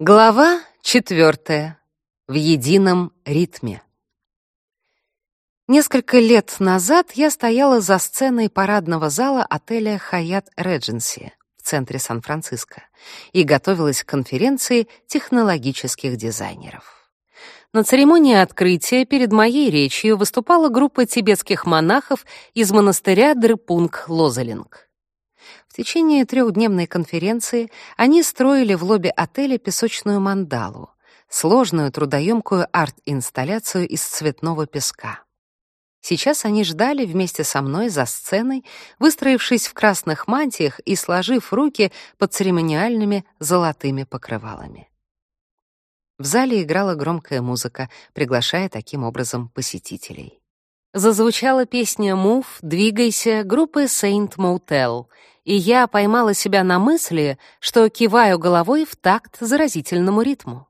Глава четвертая. В едином ритме. Несколько лет назад я стояла за сценой парадного зала отеля Hyatt Regency в центре Сан-Франциско и готовилась к конференции технологических дизайнеров. На церемонии открытия перед моей речью выступала группа тибетских монахов из монастыря Дрыпунг-Лозалинг. Течение трехдневной конференции они строили в лобби отеля песочную мандалу, сложную трудоемкую арт-инсталляцию из цветного песка. Сейчас они ждали вместе со мной за сценой, выстроившись в красных мантиях и сложив руки под церемониальными золотыми покрывалами. В зале играла громкая музыка, приглашая таким образом посетителей. Зазвучала песня «Мув, двигайся» группы Saint Motel, и я поймала себя на мысли, что киваю головой в такт заразительному ритму.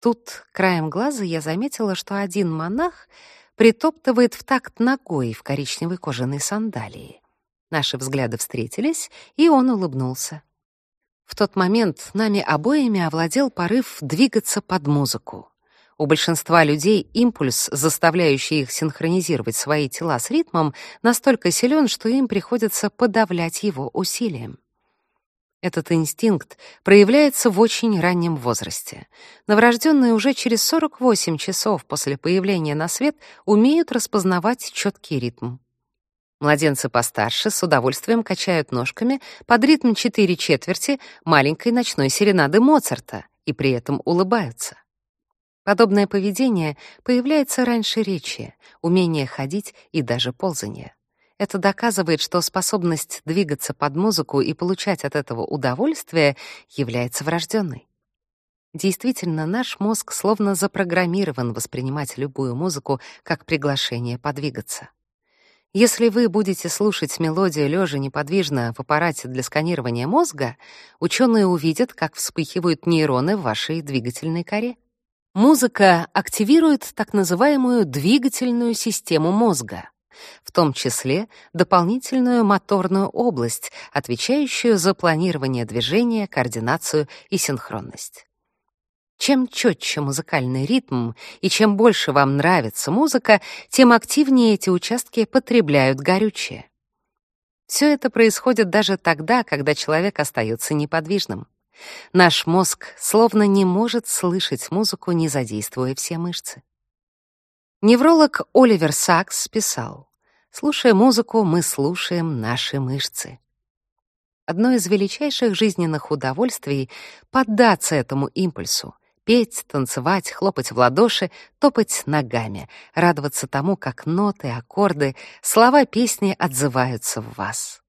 Тут краем глаза я заметила, что один монах притоптывает в такт ногой в коричневой кожаной сандалии. Наши взгляды встретились, и он улыбнулся. В тот момент нами обоими овладел порыв двигаться под музыку. У большинства людей импульс, заставляющий их синхронизировать свои тела с ритмом, настолько силен, что им приходится подавлять его усилием. Этот инстинкт проявляется в очень раннем возрасте. Новорожденные уже через 48 часов после появления на свет умеют распознавать четкий ритм. Младенцы постарше с удовольствием качают ножками под ритм 4 четверти маленькой ночной серенады Моцарта и при этом улыбаются. Подобное поведение появляется раньше речи, умение ходить и даже ползания. Это доказывает, что способность двигаться под музыку и получать от этого удовольствие является врожденной. Действительно, наш мозг словно запрограммирован воспринимать любую музыку как приглашение подвигаться. Если вы будете слушать мелодию лежа неподвижно в аппарате для сканирования мозга, ученые увидят, как вспыхивают нейроны в вашей двигательной коре. Музыка активирует так называемую двигательную систему мозга, в том числе дополнительную моторную область, отвечающую за планирование движения, координацию и синхронность. Чем четче музыкальный ритм и чем больше вам нравится музыка, тем активнее эти участки потребляют горючее. Все это происходит даже тогда, когда человек остается неподвижным. Наш мозг словно не может слышать музыку, не задействуя все мышцы. Невролог Оливер Сакс писал, «Слушая музыку, мы слушаем наши мышцы». Одно из величайших жизненных удовольствий — поддаться этому импульсу, петь, танцевать, хлопать в ладоши, топать ногами, радоваться тому, как ноты, аккорды, слова песни отзываются в вас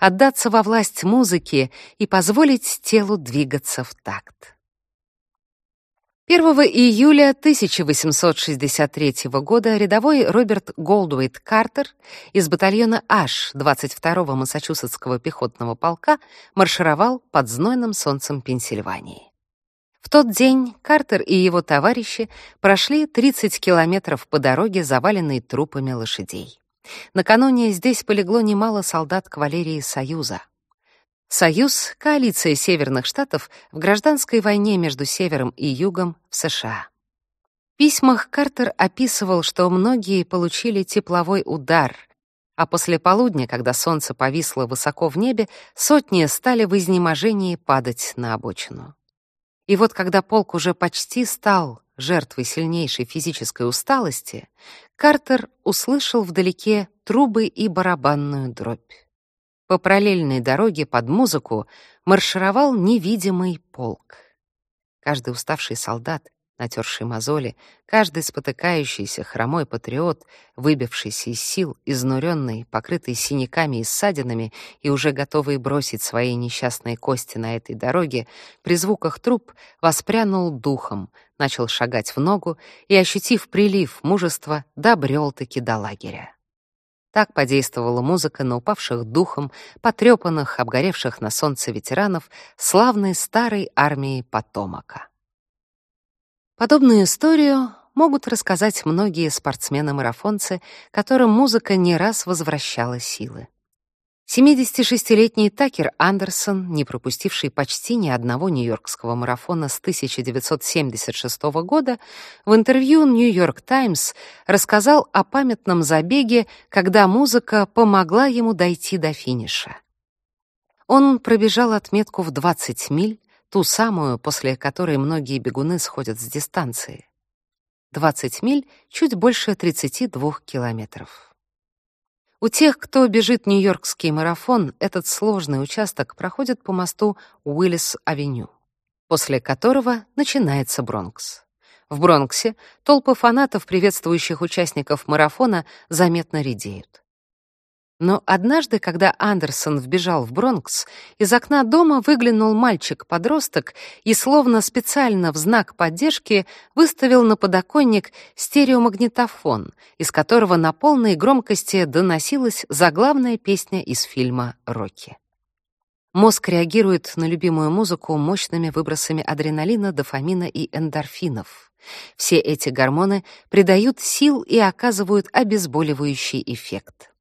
отдаться во власть музыки и позволить телу двигаться в такт. 1 июля 1863 года рядовой Роберт Голдуэйт Картер из батальона H 22-го Массачусетского пехотного полка маршировал под знойным солнцем Пенсильвании. В тот день Картер и его товарищи прошли 30 километров по дороге, заваленной трупами лошадей. Накануне здесь полегло немало солдат кавалерии Союза. Союз — коалиция северных штатов в гражданской войне между Севером и Югом в США. В письмах Картер описывал, что многие получили тепловой удар, а после полудня, когда солнце повисло высоко в небе, сотни стали в изнеможении падать на обочину. И вот когда полк уже почти стал жертвой сильнейшей физической усталости, Картер услышал вдалеке трубы и барабанную дробь. По параллельной дороге под музыку маршировал невидимый полк. Каждый уставший солдат натерший мозоли, каждый спотыкающийся хромой патриот, выбившийся из сил, изнуренный, покрытый синяками и ссадинами и уже готовый бросить свои несчастные кости на этой дороге, при звуках труп воспрянул духом, начал шагать в ногу и, ощутив прилив мужества, добрел-таки до лагеря. Так подействовала музыка на упавших духом, потрепанных, обгоревших на солнце ветеранов славной старой армии Потомака. Подобную историю могут рассказать многие спортсмены-марафонцы, которым музыка не раз возвращала силы. 76-летний Такер Андерсон, не пропустивший почти ни одного нью-йоркского марафона с 1976 года, в интервью New York Times рассказал о памятном забеге, когда музыка помогла ему дойти до финиша. Он пробежал отметку в 20 миль, ту самую, после которой многие бегуны сходят с дистанции. 20 миль — чуть больше 32 километров. У тех, кто бежит Нью-Йоркский марафон, этот сложный участок проходит по мосту Уиллис-авеню, после которого начинается Бронкс. В Бронксе толпы фанатов, приветствующих участников марафона, заметно редеют. Но однажды, когда Андерсон вбежал в Бронкс, из окна дома выглянул мальчик-подросток и словно специально в знак поддержки выставил на подоконник стереомагнитофон, из которого на полной громкости доносилась заглавная песня из фильма «Рокки». Мозг реагирует на любимую музыку мощными выбросами адреналина, дофамина и эндорфинов. Все эти гормоны придают сил и оказывают обезболивающий эффект.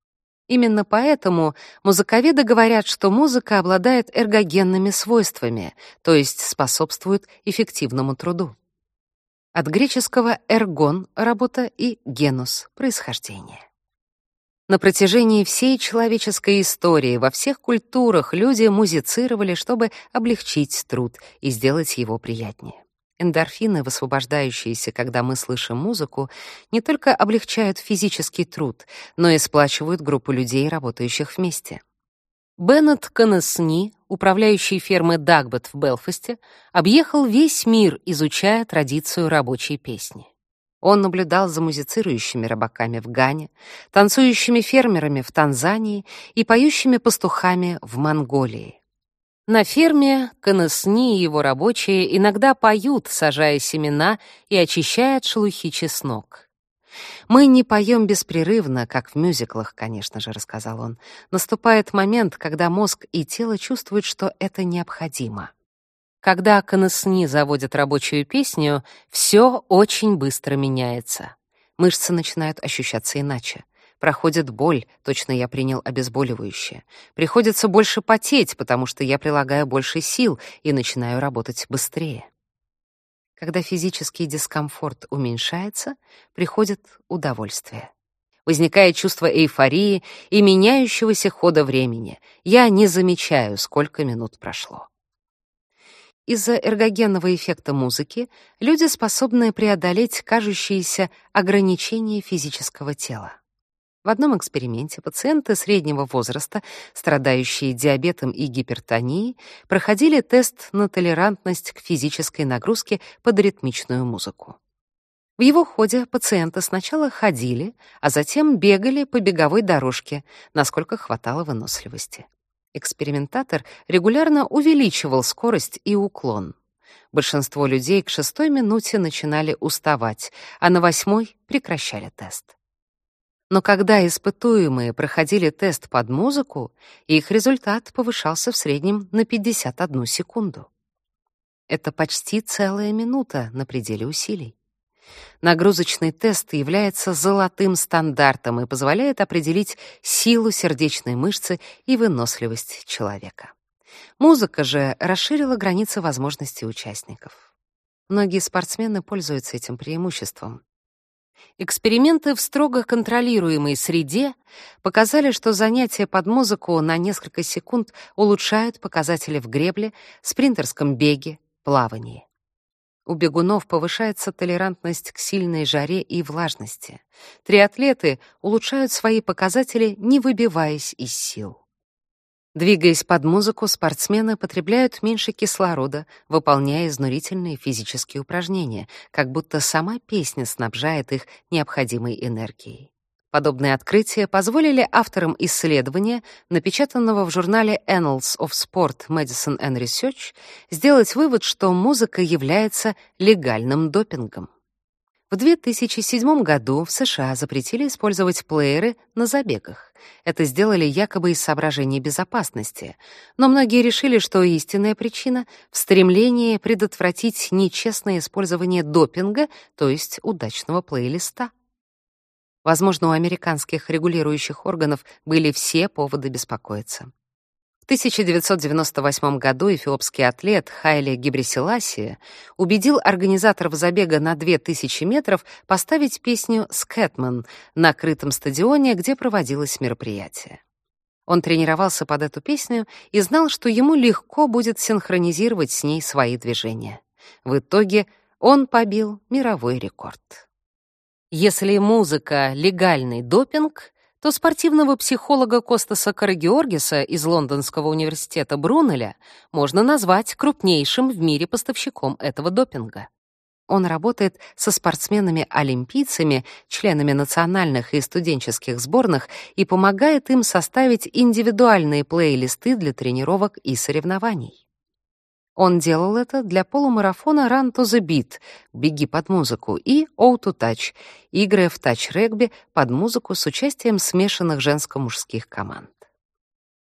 Именно поэтому музыковеды говорят, что музыка обладает эргогенными свойствами, то есть способствует эффективному труду. От греческого «эргон» — работа и «генус» — происхождение. На протяжении всей человеческой истории во всех культурах люди музицировали, чтобы облегчить труд и сделать его приятнее. Эндорфины, высвобождающиеся, когда мы слышим музыку, не только облегчают физический труд, но и сплачивают группу людей, работающих вместе. Беннет Конесни, управляющий фермой Дагбет в Белфасте, объехал весь мир, изучая традицию рабочей песни. Он наблюдал за музицирующими рыбаками в Гане, танцующими фермерами в Танзании и поющими пастухами в Монголии. На ферме Канесни и его рабочие иногда поют, сажая семена и очищая от шелухи чеснок. «Мы не поем беспрерывно, как в мюзиклах, конечно же», — рассказал он. «Наступает момент, когда мозг и тело чувствуют, что это необходимо». Когда Канесни заводят рабочую песню, все очень быстро меняется. Мышцы начинают ощущаться иначе. Проходит боль, точно я принял обезболивающее. Приходится больше потеть, потому что я прилагаю больше сил и начинаю работать быстрее. Когда физический дискомфорт уменьшается, приходит удовольствие. Возникает чувство эйфории и меняющегося хода времени. Я не замечаю, сколько минут прошло. Из-за эргогенного эффекта музыки люди способны преодолеть кажущиеся ограничения физического тела. В одном эксперименте пациенты среднего возраста, страдающие диабетом и гипертонией, проходили тест на толерантность к физической нагрузке под ритмичную музыку. В его ходе пациенты сначала ходили, а затем бегали по беговой дорожке, насколько хватало выносливости. Экспериментатор регулярно увеличивал скорость и уклон. Большинство людей к шестой минуте начинали уставать, а на восьмой прекращали тест. Но когда испытуемые проходили тест под музыку, их результат повышался в среднем на 51 секунду. Это почти целая минута на пределе усилий. Нагрузочный тест является золотым стандартом и позволяет определить силу сердечной мышцы и выносливость человека. Музыка же расширила границы возможностей участников. Многие спортсмены пользуются этим преимуществом. Эксперименты в строго контролируемой среде показали, что занятия под музыку на несколько секунд улучшают показатели в гребле, спринтерском беге, плавании. У бегунов повышается толерантность к сильной жаре и влажности. Триатлеты улучшают свои показатели, не выбиваясь из сил. Двигаясь под музыку, спортсмены потребляют меньше кислорода, выполняя изнурительные физические упражнения, как будто сама песня снабжает их необходимой энергией. Подобные открытия позволили авторам исследования, напечатанного в журнале Annals of Sport Medicine and Research, сделать вывод, что музыка является легальным допингом. В 2007 году в США запретили использовать плееры на забегах. Это сделали якобы из соображений безопасности, но многие решили, что истинная причина в стремлении предотвратить нечестное использование допинга, то есть удачного плейлиста. Возможно, у американских регулирующих органов были все поводы беспокоиться. В 1998 году эфиопский атлет Хайли Гибрисиласия убедил организаторов забега на 2000 метров поставить песню «Скэтман» на крытом стадионе, где проводилось мероприятие. Он тренировался под эту песню и знал, что ему легко будет синхронизировать с ней свои движения. В итоге он побил мировой рекорд. Если музыка — легальный допинг, то спортивного психолога Костаса Карагеоргиса из Лондонского университета Брунеля можно назвать крупнейшим в мире поставщиком этого допинга. Он работает со спортсменами-олимпийцами, членами национальных и студенческих сборных и помогает им составить индивидуальные плейлисты для тренировок и соревнований. Он делал это для полумарафона Run to the Beat «Беги под музыку» и O to Touch, игры в тач-регби под музыку с участием смешанных женско-мужских команд.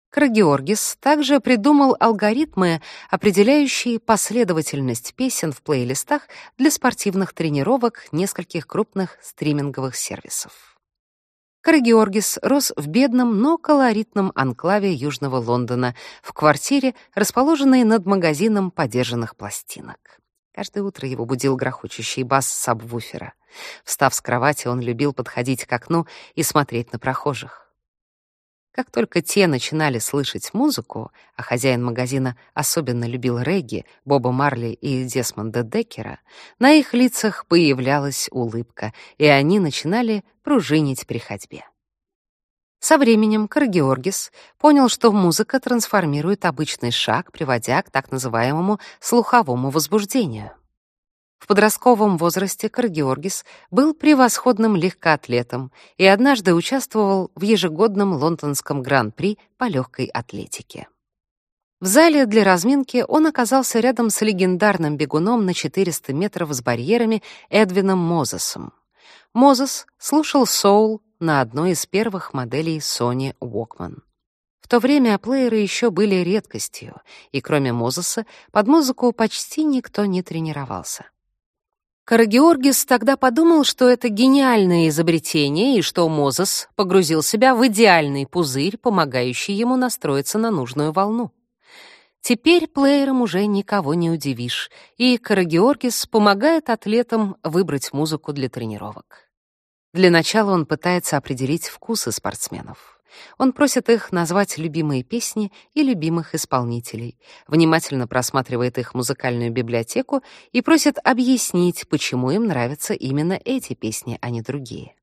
Крагеоргис также придумал алгоритмы, определяющие последовательность песен в плейлистах для спортивных тренировок нескольких крупных стриминговых сервисов. Карагеоргис рос в бедном, но колоритном анклаве Южного Лондона, в квартире, расположенной над магазином подержанных пластинок. Каждое утро его будил грохочущий бас сабвуфера. Встав с кровати, он любил подходить к окну и смотреть на прохожих. Как только те начинали слышать музыку, а хозяин магазина особенно любил регги, Боба Марли и Десмонда Деккера, на их лицах появлялась улыбка, и они начинали пружинить при ходьбе. Со временем Каргеоргис понял, что музыка трансформирует обычный шаг, приводя к так называемому слуховому возбуждению. В подростковом возрасте Каргеоргис был превосходным легкоатлетом и однажды участвовал в ежегодном лондонском гран-при по легкой атлетике. В зале для разминки он оказался рядом с легендарным бегуном на 400 метров с барьерами Эдвином Мозесом. Мозес слушал соул на одной из первых моделей Sony Walkman. В то время плееры еще были редкостью, и кроме Мозеса под музыку почти никто не тренировался. Карагеоргис тогда подумал, что это гениальное изобретение и что Мозес погрузил себя в идеальный пузырь, помогающий ему настроиться на нужную волну. Теперь плеером уже никого не удивишь, и Карагеоргис помогает атлетам выбрать музыку для тренировок. Для начала он пытается определить вкусы спортсменов. Он просит их назвать любимые песни и любимых исполнителей, внимательно просматривает их музыкальную библиотеку и просит объяснить, почему им нравятся именно эти песни, а не другие.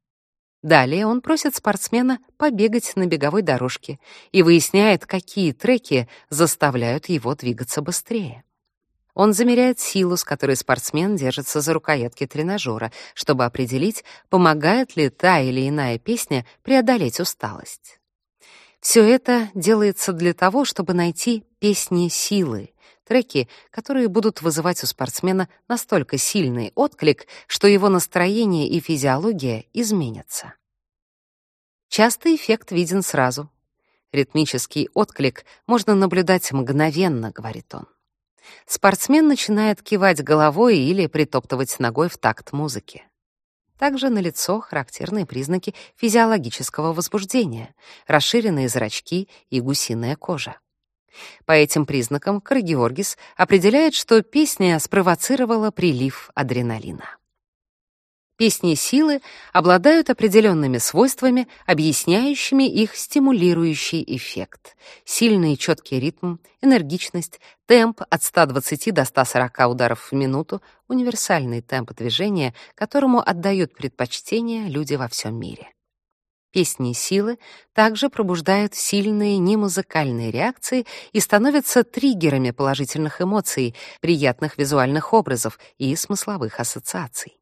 Далее он просит спортсмена побегать на беговой дорожке и выясняет, какие треки заставляют его двигаться быстрее. Он замеряет силу, с которой спортсмен держится за рукоятки тренажера, чтобы определить, помогает ли та или иная песня преодолеть усталость. Все это делается для того, чтобы найти песни силы, треки, которые будут вызывать у спортсмена настолько сильный отклик, что его настроение и физиология изменятся. Часто эффект виден сразу. Ритмический отклик можно наблюдать мгновенно, говорит он. Спортсмен начинает кивать головой или притоптывать ногой в такт музыки. Также налицо характерные признаки физиологического возбуждения, расширенные зрачки и гусиная кожа. По этим признакам Каргеоргис определяет, что песня спровоцировала прилив адреналина. Песни силы обладают определенными свойствами, объясняющими их стимулирующий эффект. Сильный и четкий ритм, энергичность, темп от 120 до 140 ударов в минуту, универсальный темп движения, которому отдают предпочтение люди во всем мире. Песни силы также пробуждают сильные немузыкальные реакции и становятся триггерами положительных эмоций, приятных визуальных образов и смысловых ассоциаций.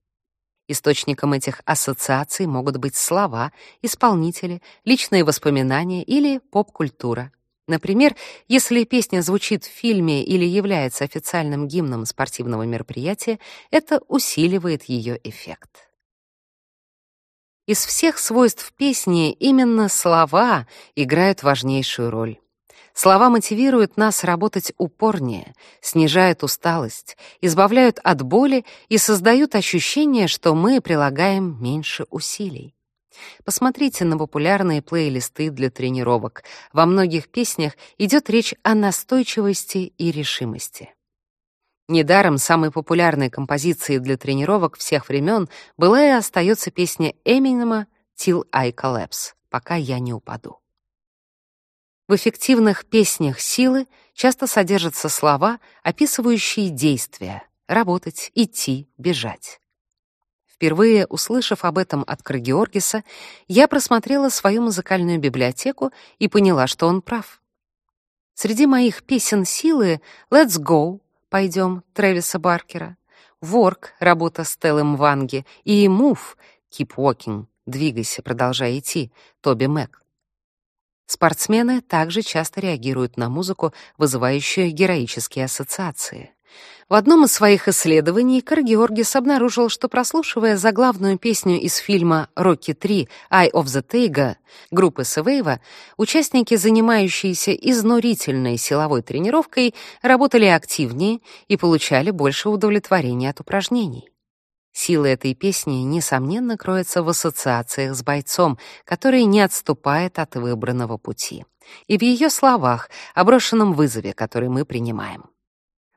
Источником этих ассоциаций могут быть слова, исполнители, личные воспоминания или поп-культура. Например, если песня звучит в фильме или является официальным гимном спортивного мероприятия, это усиливает ее эффект. Из всех свойств песни именно слова играют важнейшую роль. Слова мотивируют нас работать упорнее, снижают усталость, избавляют от боли и создают ощущение, что мы прилагаем меньше усилий. Посмотрите на популярные плейлисты для тренировок. Во многих песнях идет речь о настойчивости и решимости. Недаром самой популярной композицией для тренировок всех времен была и остается песня Эминема «Till I Collapse» — «Пока я не упаду». В эффективных песнях силы часто содержатся слова, описывающие действия — работать, идти, бежать. Впервые услышав об этом от Крагеоргиса, я просмотрела свою музыкальную библиотеку и поняла, что он прав. Среди моих песен силы «Let's Go» — «Пойдем» Трэвиса Баркера, «Work» — работа Стеллы Мванги и «Move» — «Keep Walking» — «Двигайся, продолжай идти» Тоби Мэг. Спортсмены также часто реагируют на музыку, вызывающую героические ассоциации. В одном из своих исследований Кар Георгис обнаружил, что прослушивая заглавную песню из фильма «Рокки 3. Eye of the Tiger» группы Севейва, участники, занимающиеся изнурительной силовой тренировкой, работали активнее и получали больше удовлетворения от упражнений. Сила этой песни, несомненно, кроется в ассоциациях с бойцом, который не отступает от выбранного пути, и в ее словах, о брошенном вызове, который мы принимаем.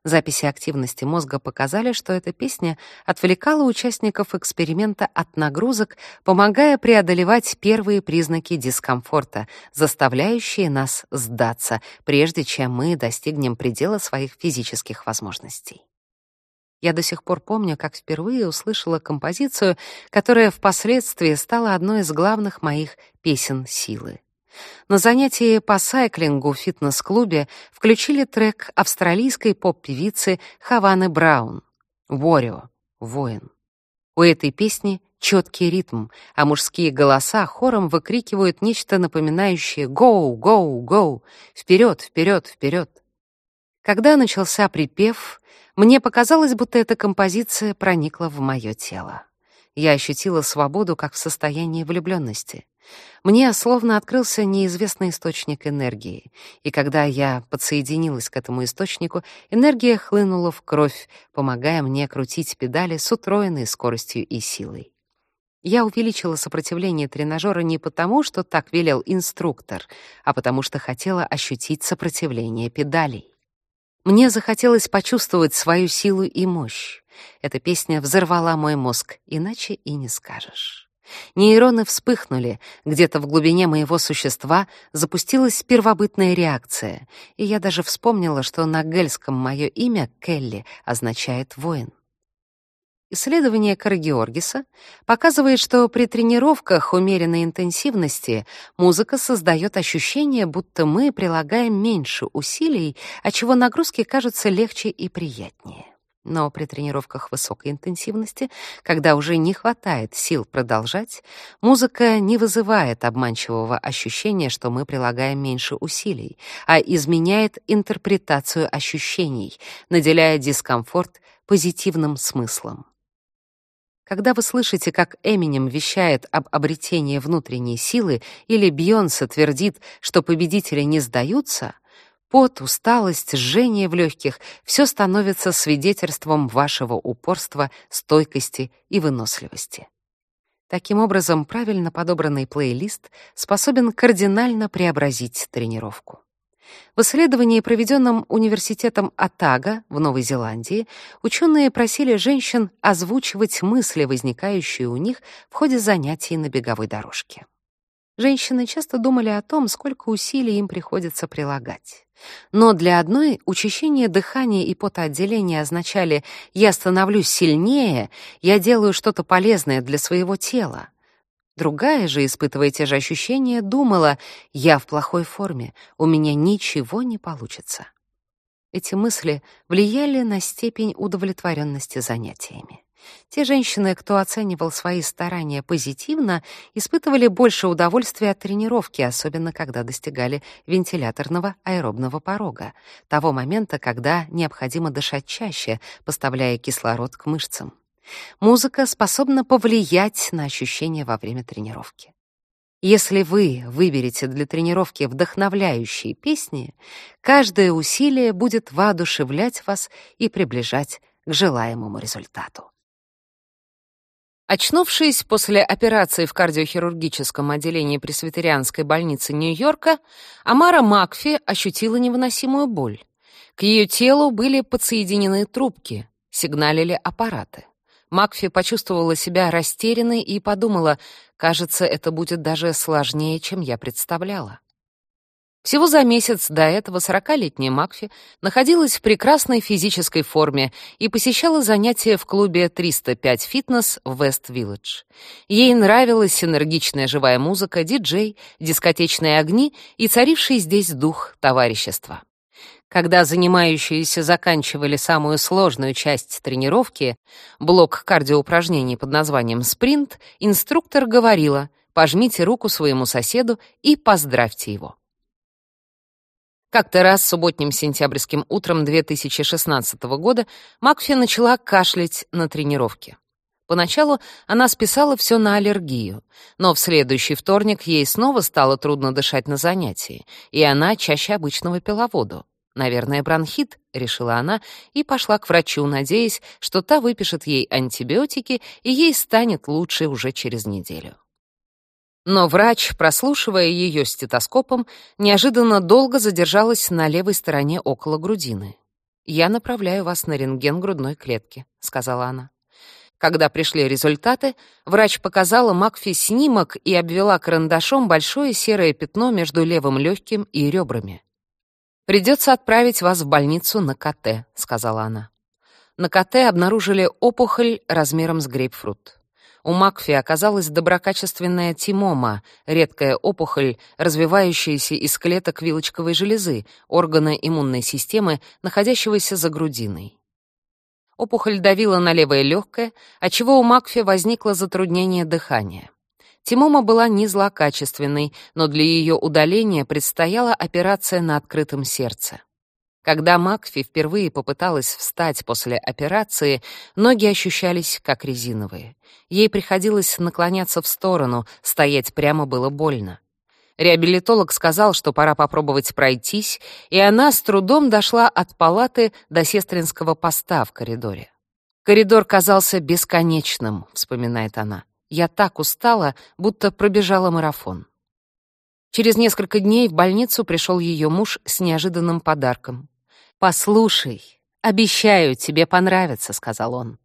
Записи активности мозга показали, что эта песня отвлекала участников эксперимента от нагрузок, помогая преодолевать первые признаки дискомфорта, заставляющие нас сдаться, прежде чем мы достигнем предела своих физических возможностей. Я до сих пор помню, как впервые услышала композицию, которая впоследствии стала одной из главных моих песен силы. На занятии по сайклингу в фитнес-клубе включили трек австралийской поп-певицы Хаваны Браун «Warrior» — «Воин». У этой песни четкий ритм, а мужские голоса хором выкрикивают нечто напоминающее «Go, go, go!» «Вперед, вперед, вперед!». Когда начался припев, мне показалось, будто эта композиция проникла в мое тело. Я ощутила свободу, как в состоянии влюбленности. Мне словно открылся неизвестный источник энергии, и когда я подсоединилась к этому источнику, энергия хлынула в кровь, помогая мне крутить педали с утроенной скоростью и силой. Я увеличила сопротивление тренажера не потому, что так велел инструктор, а потому что хотела ощутить сопротивление педалей. Мне захотелось почувствовать свою силу и мощь. Эта песня взорвала мой мозг, иначе и не скажешь. Нейроны вспыхнули, где-то в глубине моего существа запустилась первобытная реакция, и я даже вспомнила, что на гельском мое имя Келли означает «воин». Исследование Карагеоргиса показывает, что при тренировках умеренной интенсивности музыка создает ощущение, будто мы прилагаем меньше усилий, отчего нагрузки кажутся легче и приятнее. Но при тренировках высокой интенсивности, когда уже не хватает сил продолжать, музыка не вызывает обманчивого ощущения, что мы прилагаем меньше усилий, а изменяет интерпретацию ощущений, наделяя дискомфорт позитивным смыслом. Когда вы слышите, как Эминем вещает об обретении внутренней силы или Бьонсе твердит, что победители не сдаются, Пот, усталость, жжение в легких — все становится свидетельством вашего упорства, стойкости и выносливости. Таким образом, правильно подобранный плейлист способен кардинально преобразить тренировку. В исследовании, проведенном университетом Атага в Новой Зеландии, ученые просили женщин озвучивать мысли, возникающие у них в ходе занятий на беговой дорожке. Женщины часто думали о том, сколько усилий им приходится прилагать. Но для одной учащение дыхания и потоотделения означали «я становлюсь сильнее», «я делаю что-то полезное для своего тела». Другая же, испытывая те же ощущения, думала «я в плохой форме, у меня ничего не получится». Эти мысли влияли на степень удовлетворенности занятиями. Те женщины, кто оценивал свои старания позитивно, испытывали больше удовольствия от тренировки, особенно когда достигали вентиляторного аэробного порога, того момента, когда необходимо дышать чаще, поставляя кислород к мышцам. Музыка способна повлиять на ощущения во время тренировки. Если вы выберете для тренировки вдохновляющие песни, каждое усилие будет воодушевлять вас и приближать к желаемому результату. Очнувшись после операции в кардиохирургическом отделении пресвитерианской больницы Нью-Йорка, Амара Макфи ощутила невыносимую боль. К ее телу были подсоединены трубки, сигналили аппараты. Макфи почувствовала себя растерянной и подумала, кажется, это будет даже сложнее, чем я представляла. Всего за месяц до этого сорокалетняя Макфи находилась в прекрасной физической форме и посещала занятия в клубе 305 фитнес в Вест-Виллидж. Ей нравилась энергичная живая музыка, диджей, дискотечные огни и царивший здесь дух товарищества. Когда занимающиеся заканчивали самую сложную часть тренировки, блок кардиоупражнений под названием «Спринт», инструктор говорила «пожмите руку своему соседу и поздравьте его». Как-то раз субботним сентябрьским утром 2016 года Макфи начала кашлять на тренировке. Поначалу она списала все на аллергию, но в следующий вторник ей снова стало трудно дышать на занятии, и она чаще обычного пила воду. «Наверное, бронхит», — решила она и пошла к врачу, надеясь, что та выпишет ей антибиотики, и ей станет лучше уже через неделю. Но врач, прослушивая ее стетоскопом, неожиданно долго задержалась на левой стороне около грудины. «Я направляю вас на рентген грудной клетки», — сказала она. Когда пришли результаты, врач показала Макфи снимок и обвела карандашом большое серое пятно между левым легким и ребрами. «Придется отправить вас в больницу на КТ», — сказала она. На КТ обнаружили опухоль размером с грейпфрут. У Макфи оказалась доброкачественная тимома, редкая опухоль, развивающаяся из клеток вилочковой железы, органа иммунной системы, находящегося за грудиной. Опухоль давила на левое легкое, отчего у Макфи возникло затруднение дыхания. Тимома была не злокачественной, но для ее удаления предстояла операция на открытом сердце. Когда Макфи впервые попыталась встать после операции, ноги ощущались как резиновые. Ей приходилось наклоняться в сторону, стоять прямо было больно. Реабилитолог сказал, что пора попробовать пройтись, и она с трудом дошла от палаты до сестринского поста в коридоре. «Коридор казался бесконечным», — вспоминает она. «Я так устала, будто пробежала марафон». Через несколько дней в больницу пришел ее муж с неожиданным подарком. «Послушай, обещаю, тебе понравится», — сказал он.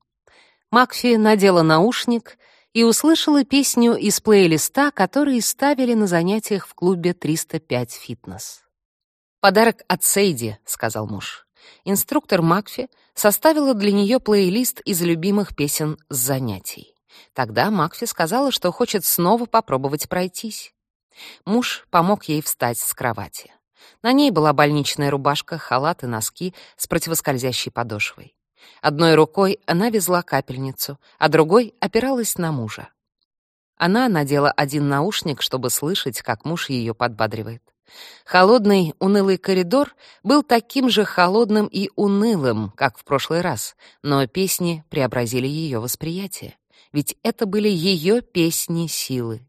Макфи надела наушник и услышала песню из плейлиста, который ставили на занятиях в клубе 305 «Фитнес». «Подарок от Сейди», — сказал муж. Инструктор Макфи составила для нее плейлист из любимых песен с занятий. Тогда Макфи сказала, что хочет снова попробовать пройтись. Муж помог ей встать с кровати. На ней была больничная рубашка, халат и носки с противоскользящей подошвой. Одной рукой она везла капельницу, а другой опиралась на мужа. Она надела один наушник, чтобы слышать, как муж ее подбадривает. Холодный, унылый коридор был таким же холодным и унылым, как в прошлый раз, но песни преобразили ее восприятие. Ведь это были ее песни силы.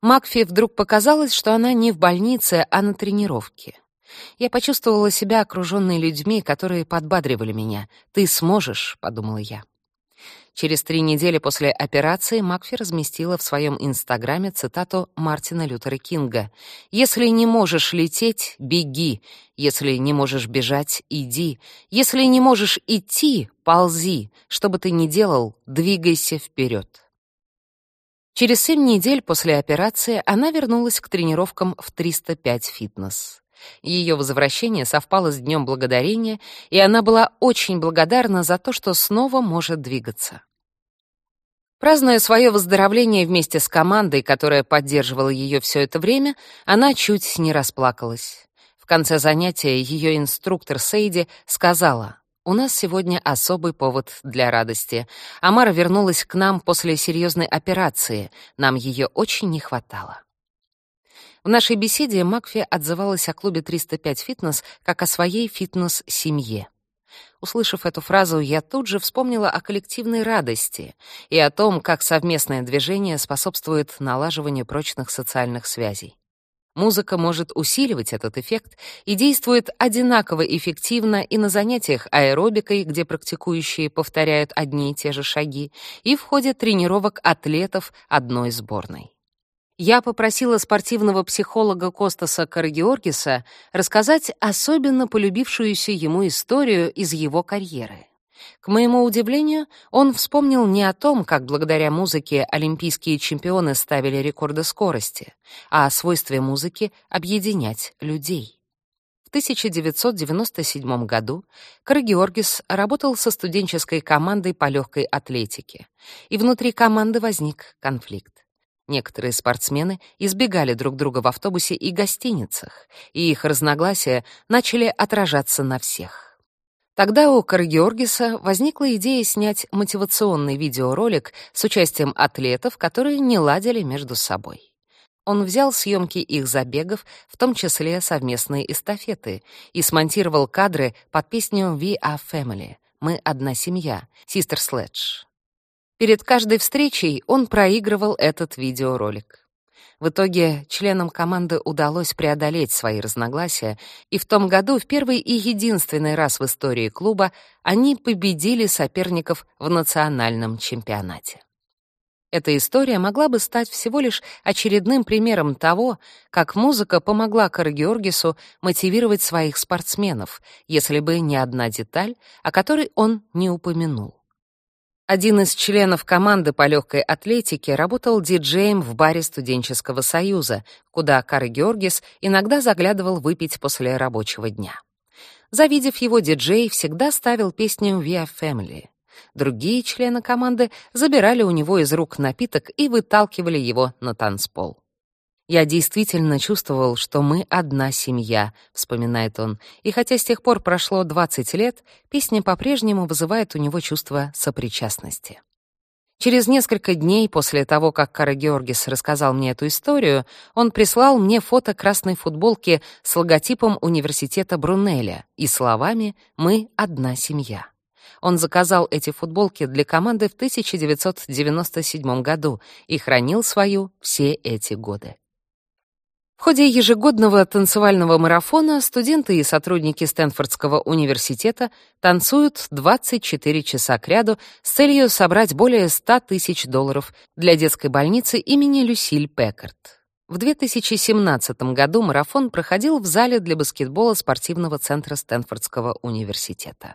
Макфи вдруг показалось, что она не в больнице, а на тренировке. Я почувствовала себя окружённой людьми, которые подбадривали меня. «Ты сможешь», — подумала я. Через три недели после операции Макфи разместила в своем инстаграме цитату Мартина Лютера Кинга «Если не можешь лететь, беги. Если не можешь бежать, иди. Если не можешь идти, ползи. Что бы ты ни делал, двигайся вперед». Через семь недель после операции она вернулась к тренировкам в 305 фитнес. Ее возвращение совпало с Днем Благодарения, и она была очень благодарна за то, что снова может двигаться. Празднуя свое выздоровление вместе с командой, которая поддерживала ее все это время, она чуть не расплакалась. В конце занятия ее инструктор Сейди сказала, у нас сегодня особый повод для радости. Амара вернулась к нам после серьезной операции. Нам ее очень не хватало. В нашей беседе Макфи отзывалась о клубе 305 «Фитнес» как о своей фитнес-семье. Услышав эту фразу, я тут же вспомнила о коллективной радости и о том, как совместное движение способствует налаживанию прочных социальных связей. Музыка может усиливать этот эффект и действует одинаково эффективно и на занятиях аэробикой, где практикующие повторяют одни и те же шаги, и в ходе тренировок атлетов одной сборной. Я попросила спортивного психолога Костаса Карагеоргиса рассказать особенно полюбившуюся ему историю из его карьеры. К моему удивлению, он вспомнил не о том, как благодаря музыке олимпийские чемпионы ставили рекорды скорости, а о свойстве музыки объединять людей. В 1997 году Карагеоргис работал со студенческой командой по легкой атлетике, и внутри команды возник конфликт. Некоторые спортсмены избегали друг друга в автобусе и гостиницах, и их разногласия начали отражаться на всех. Тогда у Каргеоргиса возникла идея снять мотивационный видеоролик с участием атлетов, которые не ладили между собой. Он взял съемки их забегов, в том числе совместные эстафеты, и смонтировал кадры под песню «We are family» — «Мы одна семья» — «Sister Sledge». Перед каждой встречей он проигрывал этот видеоролик. В итоге членам команды удалось преодолеть свои разногласия, и в том году в первый и единственный раз в истории клуба они победили соперников в национальном чемпионате. Эта история могла бы стать всего лишь очередным примером того, как музыка помогла Карагеоргису мотивировать своих спортсменов, если бы не одна деталь, о которой он не упомянул. Один из членов команды по легкой атлетике работал диджеем в баре студенческого союза, куда Кары Георгис иногда заглядывал выпить после рабочего дня. Завидев его, диджей всегда ставил песню «We are Family». Другие члены команды забирали у него из рук напиток и выталкивали его на танцпол. «Я действительно чувствовал, что мы одна семья», — вспоминает он. И хотя с тех пор прошло 20 лет, песня по-прежнему вызывает у него чувство сопричастности. Через несколько дней после того, как Кара Георгис рассказал мне эту историю, он прислал мне фото красной футболки с логотипом университета Брунеля и словами «Мы одна семья». Он заказал эти футболки для команды в 1997 году и хранил свою все эти годы. В ходе ежегодного танцевального марафона студенты и сотрудники Стэнфордского университета танцуют 24 часа кряду с целью собрать более 100 тысяч долларов для детской больницы имени Люсиль Пеккарт. В 2017 году марафон проходил в зале для баскетбола спортивного центра Стэнфордского университета.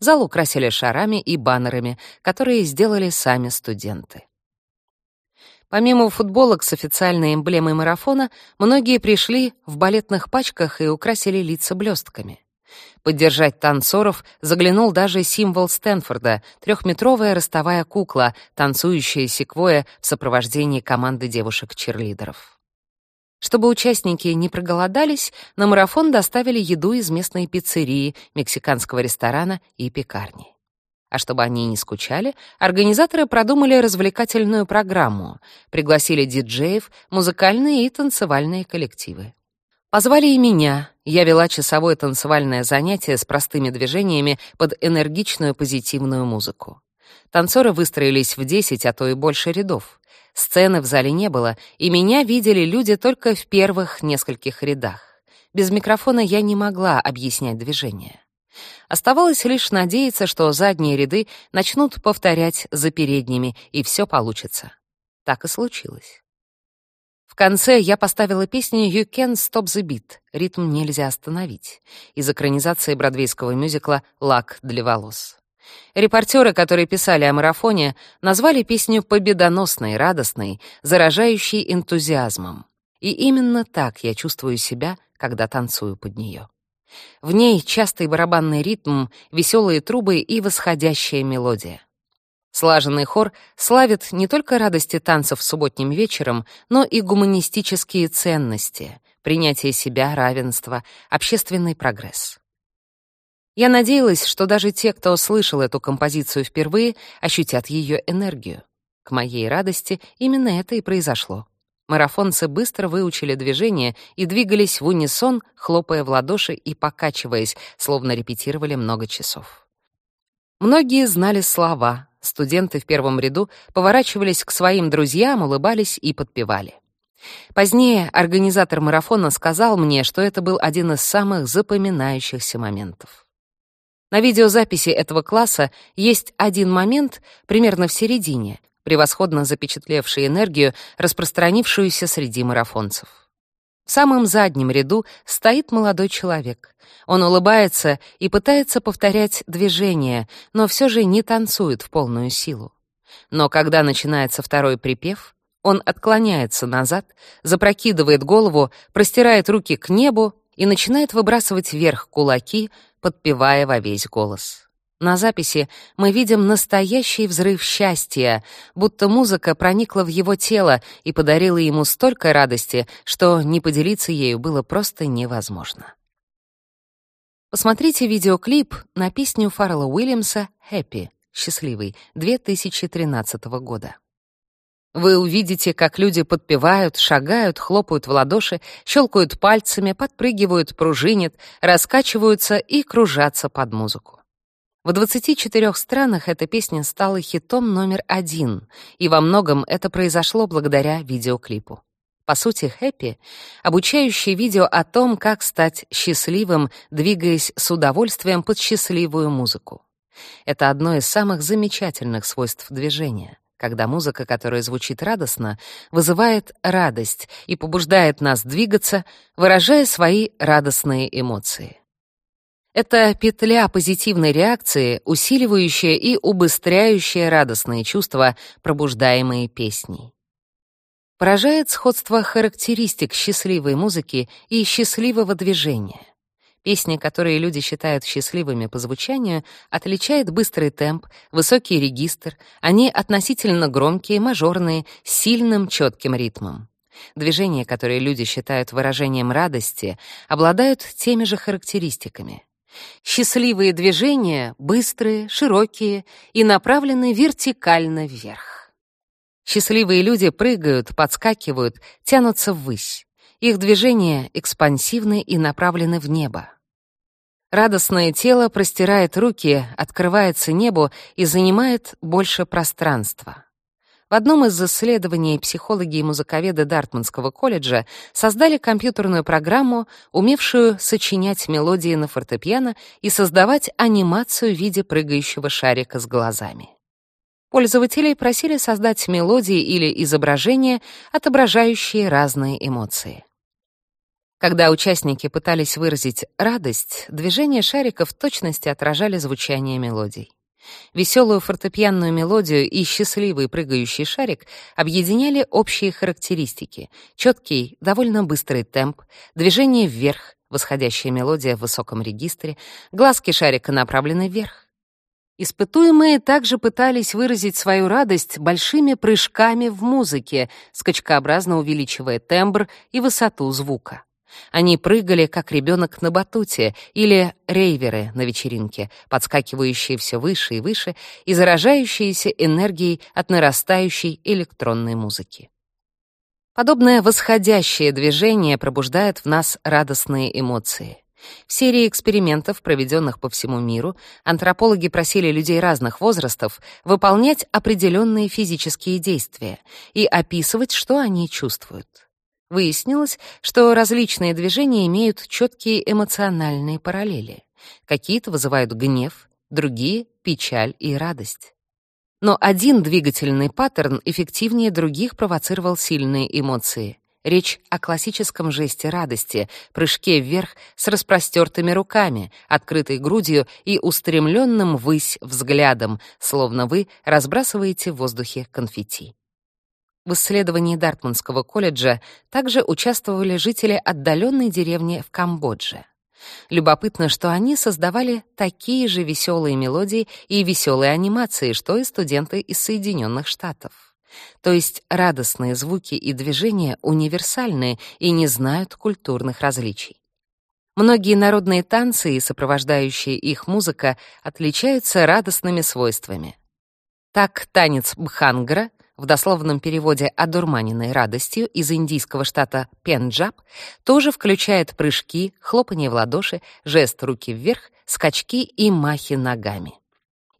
Зал украсили шарами и баннерами, которые сделали сами студенты. Помимо футболок с официальной эмблемой марафона, многие пришли в балетных пачках и украсили лица блестками. Поддержать танцоров заглянул даже символ Стэнфорда — трехметровая ростовая кукла, танцующая секвоя в сопровождении команды девушек-черлидеров. Чтобы участники не проголодались, на марафон доставили еду из местной пиццерии, мексиканского ресторана и пекарни. А чтобы они не скучали, организаторы продумали развлекательную программу, пригласили диджеев, музыкальные и танцевальные коллективы. Позвали и меня. Я вела часовое танцевальное занятие с простыми движениями под энергичную позитивную музыку. Танцоры выстроились в 10, а то и больше рядов. Сцены в зале не было, и меня видели люди только в первых нескольких рядах. Без микрофона я не могла объяснять движения. Оставалось лишь надеяться, что задние ряды начнут повторять за передними, и все получится. Так и случилось. В конце я поставила песню «You Can't Stop the Beat» — «Ритм нельзя остановить» из экранизации бродвейского мюзикла «Лак для волос». Репортеры, которые писали о марафоне, назвали песню победоносной, радостной, заражающей энтузиазмом. И именно так я чувствую себя, когда танцую под нее. В ней частый барабанный ритм, веселые трубы и восходящая мелодия. Слаженный хор славит не только радости танцев субботним вечером, но и гуманистические ценности, принятие себя, равенство, общественный прогресс. Я надеялась, что даже те, кто слышал эту композицию впервые, ощутят ее энергию. К моей радости именно это и произошло. Марафонцы быстро выучили движение и двигались в унисон, хлопая в ладоши и покачиваясь, словно репетировали много часов. Многие знали слова. Студенты в первом ряду поворачивались к своим друзьям, улыбались и подпевали. Позднее организатор марафона сказал мне, что это был один из самых запоминающихся моментов. На видеозаписи этого класса есть один момент примерно в середине, превосходно запечатлевший энергию, распространившуюся среди марафонцев. В самом заднем ряду стоит молодой человек. Он улыбается и пытается повторять движение, но все же не танцует в полную силу. Но когда начинается второй припев, он отклоняется назад, запрокидывает голову, простирает руки к небу и начинает выбрасывать вверх кулаки, подпевая во весь голос. На записи мы видим настоящий взрыв счастья, будто музыка проникла в его тело и подарила ему столько радости, что не поделиться ею было просто невозможно. Посмотрите видеоклип на песню Фаррелла Уильямса «Happy» — «Счастливый» 2013 года. Вы увидите, как люди подпевают, шагают, хлопают в ладоши, щелкают пальцами, подпрыгивают, пружинят, раскачиваются и кружатся под музыку. В 24 странах эта песня стала хитом номер один, и во многом это произошло благодаря видеоклипу. По сути, «Хэппи» — обучающее видео о том, как стать счастливым, двигаясь с удовольствием под счастливую музыку. Это одно из самых замечательных свойств движения — когда музыка, которая звучит радостно, вызывает радость и побуждает нас двигаться, выражая свои радостные эмоции. Это петля позитивной реакции, усиливающая и убыстряющая радостные чувства, пробуждаемые песней. Поражает сходство характеристик счастливой музыки и счастливого движения. Песни, которые люди считают счастливыми по звучанию, отличает быстрый темп, высокий регистр, они относительно громкие, мажорные, с сильным, четким ритмом. Движения, которые люди считают выражением радости, обладают теми же характеристиками. Счастливые движения быстрые, широкие и направлены вертикально вверх. Счастливые люди прыгают, подскакивают, тянутся ввысь. Их движения экспансивны и направлены в небо. Радостное тело простирает руки, открывается небу и занимает больше пространства. В одном из исследований психологи и музыковеды Дартманского колледжа создали компьютерную программу, умевшую сочинять мелодии на фортепиано и создавать анимацию в виде прыгающего шарика с глазами. Пользователей просили создать мелодии или изображения, отображающие разные эмоции. Когда участники пытались выразить радость, движения шариков в точности отражали звучание мелодий. Веселую фортепианную мелодию и счастливый прыгающий шарик объединяли общие характеристики: четкий, довольно быстрый темп, движение вверх, восходящая мелодия в высоком регистре, глазки шарика направлены вверх. Испытуемые также пытались выразить свою радость большими прыжками в музыке, скачкообразно увеличивая тембр и высоту звука. Они прыгали, как ребенок на батуте, или рейверы на вечеринке, подскакивающие все выше и выше и заражающиеся энергией от нарастающей электронной музыки. Подобное восходящее движение пробуждает в нас радостные эмоции. В серии экспериментов, проведенных по всему миру, антропологи просили людей разных возрастов выполнять определенные физические действия и описывать, что они чувствуют. Выяснилось, что различные движения имеют четкие эмоциональные параллели. Какие-то вызывают гнев, другие — печаль и радость. Но один двигательный паттерн эффективнее других провоцировал сильные эмоции. Речь о классическом жесте радости, прыжке вверх с распростертыми руками, открытой грудью и устремленным ввысь взглядом, словно вы разбрасываете в воздухе конфетти. В исследовании Дартманского колледжа также участвовали жители отдаленной деревни в Камбодже. Любопытно, что они создавали такие же веселые мелодии и веселые анимации, что и студенты из Соединенных Штатов. То есть радостные звуки и движения универсальные и не знают культурных различий. Многие народные танцы и сопровождающие их музыка отличаются радостными свойствами. Так танец бхангра в дословном переводе «одурманенной радостью» из индийского штата Пенджаб, тоже включает прыжки, хлопанье в ладоши, жест руки вверх, скачки и махи ногами.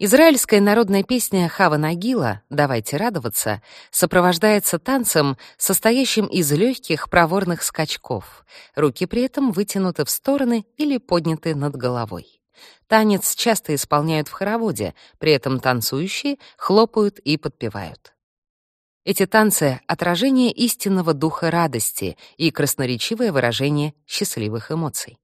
Израильская народная песня Хава Нагила «Давайте радоваться» сопровождается танцем, состоящим из легких проворных скачков. Руки при этом вытянуты в стороны или подняты над головой. Танец часто исполняют в хороводе, при этом танцующие хлопают и подпевают. Эти танцы — отражение истинного духа радости и красноречивое выражение счастливых эмоций.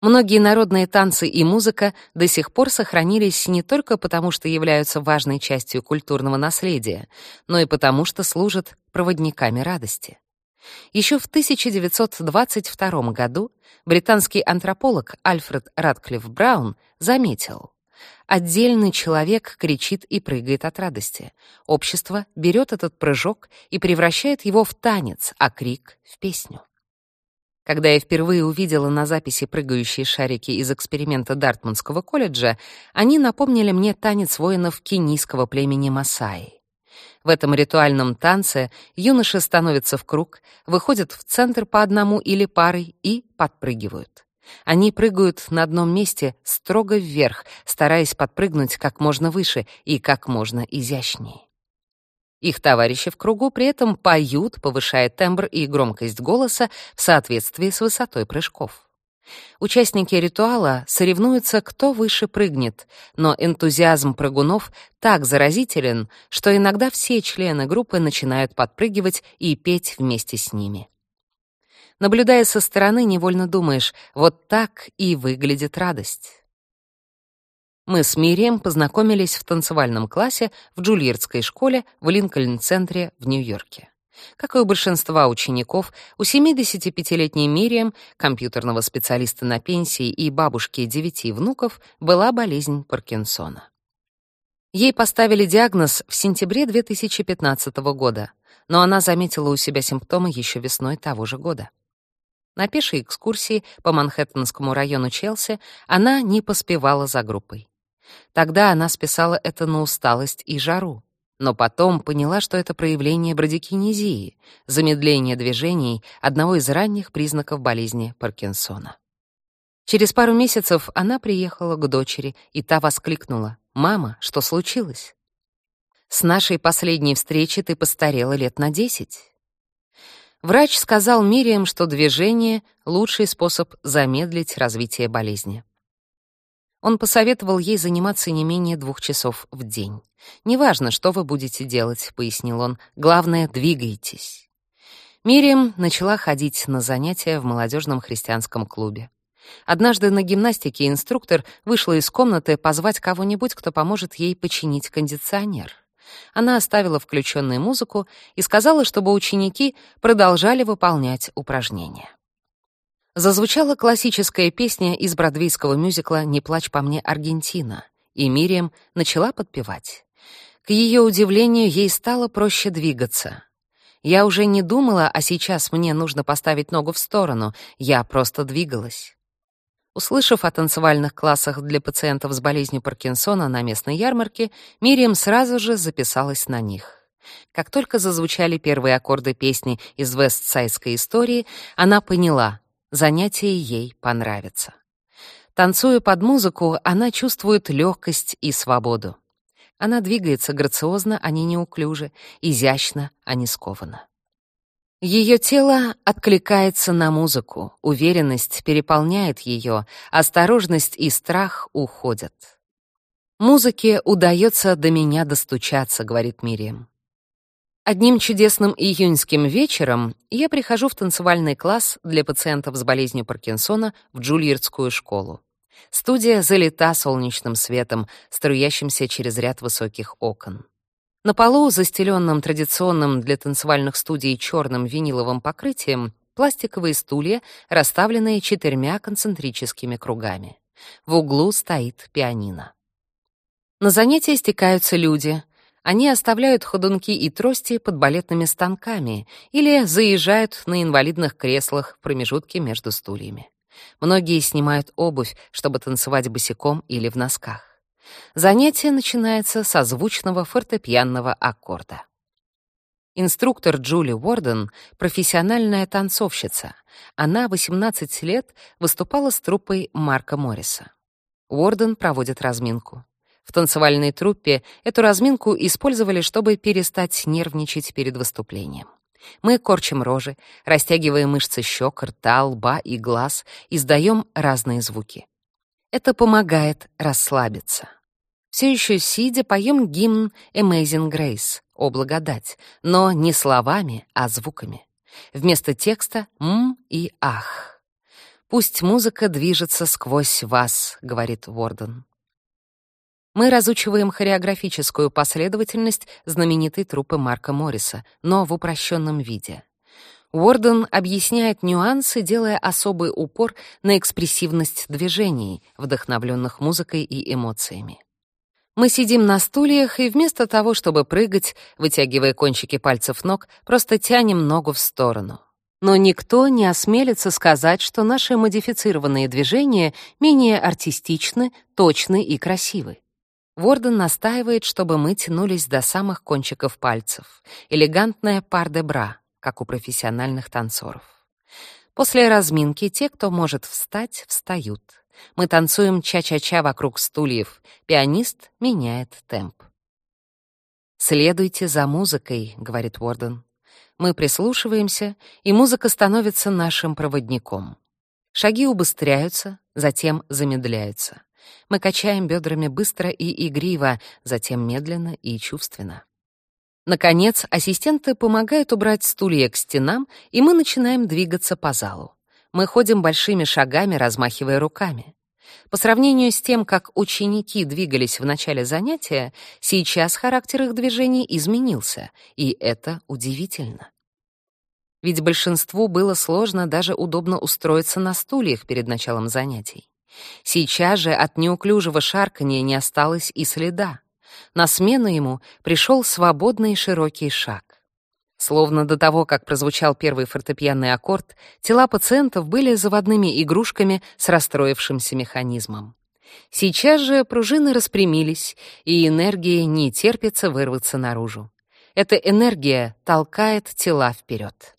Многие народные танцы и музыка до сих пор сохранились не только потому, что являются важной частью культурного наследия, но и потому, что служат проводниками радости. Еще в 1922 году британский антрополог Альфред Радклифф Браун заметил, отдельный человек кричит и прыгает от радости. Общество берет этот прыжок и превращает его в танец, а крик — в песню. Когда я впервые увидела на записи прыгающие шарики из эксперимента Дартмундского колледжа, они напомнили мне танец воинов кенийского племени Масаи. В этом ритуальном танце юноши становятся в круг, выходят в центр по одному или парой и подпрыгивают. Они прыгают на одном месте строго вверх, стараясь подпрыгнуть как можно выше и как можно изящнее. Их товарищи в кругу при этом поют, повышая тембр и громкость голоса в соответствии с высотой прыжков. Участники ритуала соревнуются, кто выше прыгнет, но энтузиазм прыгунов так заразителен, что иногда все члены группы начинают подпрыгивать и петь вместе с ними. Наблюдая со стороны, невольно думаешь, вот так и выглядит радость. Мы с Мирием познакомились в танцевальном классе в Джульердской школе в Линкольн-центре в Нью-Йорке. Как и у большинства учеников, у 75-летней Мирием, компьютерного специалиста на пенсии и бабушки девяти внуков, была болезнь Паркинсона. Ей поставили диагноз в сентябре 2015 года, но она заметила у себя симптомы еще весной того же года. На пешей экскурсии по Манхэттенскому району Челси она не поспевала за группой. Тогда она списала это на усталость и жару. Но потом поняла, что это проявление брадикинезии, замедление движений, одного из ранних признаков болезни Паркинсона. Через пару месяцев она приехала к дочери, и та воскликнула: "Мама, что случилось? С нашей последней встречи ты постарела лет на десять". Врач сказал Мириам, что движение лучший способ замедлить развитие болезни. Он посоветовал ей заниматься не менее двух часов в день. «Неважно, что вы будете делать», — пояснил он, — «главное, двигайтесь». Мириам начала ходить на занятия в молодежном христианском клубе. Однажды на гимнастике инструктор вышла из комнаты позвать кого-нибудь, кто поможет ей починить кондиционер. Она оставила включенную музыку и сказала, чтобы ученики продолжали выполнять упражнения зазвучала классическая песня из бродвейского мюзикла «Не плачь по мне, Аргентина», и Мириам начала подпевать. К ее удивлению, ей стало проще двигаться. Я уже не думала, а сейчас мне нужно поставить ногу в сторону, я просто двигалась. Услышав о танцевальных классах для пациентов с болезнью Паркинсона на местной ярмарке, Мириам сразу же записалась на них. Как только зазвучали первые аккорды песни из вестсайдской истории, она поняла, Занятие ей понравится. Танцуя под музыку, она чувствует легкость и свободу. Она двигается грациозно, а не неуклюже, изящно, а не скованно. Ее тело откликается на музыку, уверенность переполняет ее, осторожность и страх уходят. «Музыке удается до меня достучаться», — говорит Мириам. Одним чудесным июньским вечером я прихожу в танцевальный класс для пациентов с болезнью Паркинсона в Джульердскую школу. Студия залита солнечным светом, струящимся через ряд высоких окон. На полу, застеленном традиционным для танцевальных студий черным виниловым покрытием, пластиковые стулья, расставленные четырьмя концентрическими кругами. В углу стоит пианино. На занятия стекаются люди, они оставляют ходунки и трости под балетными станками или заезжают на инвалидных креслах в промежутке между стульями. Многие снимают обувь, чтобы танцевать босиком или в носках. Занятие начинается со звучного фортепианного аккорда. Инструктор Джули Уорден — профессиональная танцовщица. Она 18 лет выступала с труппой Марка Морриса. Уорден проводит разминку. В танцевальной труппе эту разминку использовали, чтобы перестать нервничать перед выступлением. Мы корчим рожи, растягиваем мышцы щек, рта, лба и глаз, издаем разные звуки. Это помогает расслабиться. Все еще сидя поем гимн Amazing Grace, о благодать, но не словами, а звуками. Вместо текста «м» и «ах». «Пусть музыка движется сквозь вас», — говорит Ворден. Мы разучиваем хореографическую последовательность знаменитой труппы Марка Морриса, но в упрощенном виде. Уорден объясняет нюансы, делая особый упор на экспрессивность движений, вдохновленных музыкой и эмоциями. Мы сидим на стульях и вместо того, чтобы прыгать, вытягивая кончики пальцев ног, просто тянем ногу в сторону. Но никто не осмелится сказать, что наши модифицированные движения менее артистичны, точны и красивы. Ворден настаивает, чтобы мы тянулись до самых кончиков пальцев. Элегантная пар-де-бра, как у профессиональных танцоров. После разминки те, кто может встать, встают. Мы танцуем ча-ча-ча вокруг стульев. Пианист меняет темп. «Следуйте за музыкой», — говорит Ворден. Мы прислушиваемся, и музыка становится нашим проводником. Шаги убыстряются, затем замедляются. Мы качаем бедрами быстро и игриво, затем медленно и чувственно. Наконец, ассистенты помогают убрать стулья к стенам, и мы начинаем двигаться по залу. Мы ходим большими шагами, размахивая руками. По сравнению с тем, как ученики двигались в начале занятия, сейчас характер их движений изменился, и это удивительно. Ведь большинству было сложно даже удобно устроиться на стульях перед началом занятий. Сейчас же от неуклюжего шарканья не осталось и следа. На смену ему пришел свободный широкий шаг. Словно до того, как прозвучал первый фортепианный аккорд, тела пациентов были заводными игрушками с расстроившимся механизмом. Сейчас же пружины распрямились, и энергия не терпится вырваться наружу. Эта энергия толкает тела вперед.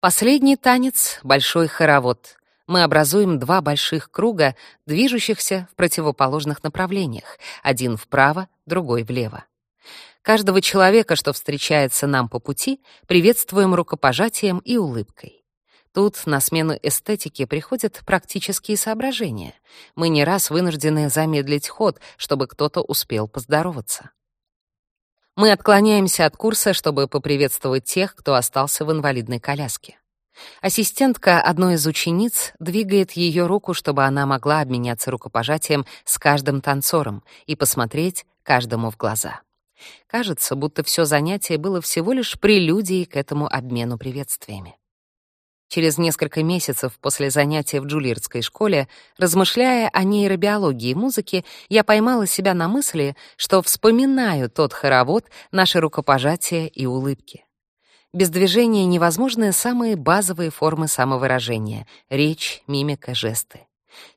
Последний танец — большой хоровод мы образуем два больших круга, движущихся в противоположных направлениях, один вправо, другой влево. Каждого человека, что встречается нам по пути, приветствуем рукопожатием и улыбкой. Тут на смену эстетике приходят практические соображения. Мы не раз вынуждены замедлить ход, чтобы кто-то успел поздороваться. Мы отклоняемся от курса, чтобы поприветствовать тех, кто остался в инвалидной коляске. Ассистентка одной из учениц двигает ее руку, чтобы она могла обменяться рукопожатием с каждым танцором и посмотреть каждому в глаза. Кажется, будто все занятие было всего лишь прелюдией к этому обмену приветствиями. Через несколько месяцев после занятия в Джульердской школе, размышляя о нейробиологии музыки, я поймала себя на мысли, что вспоминаю тот хоровод, наши рукопожатия и улыбки. Без движения невозможны самые базовые формы самовыражения — речь, мимика, жесты.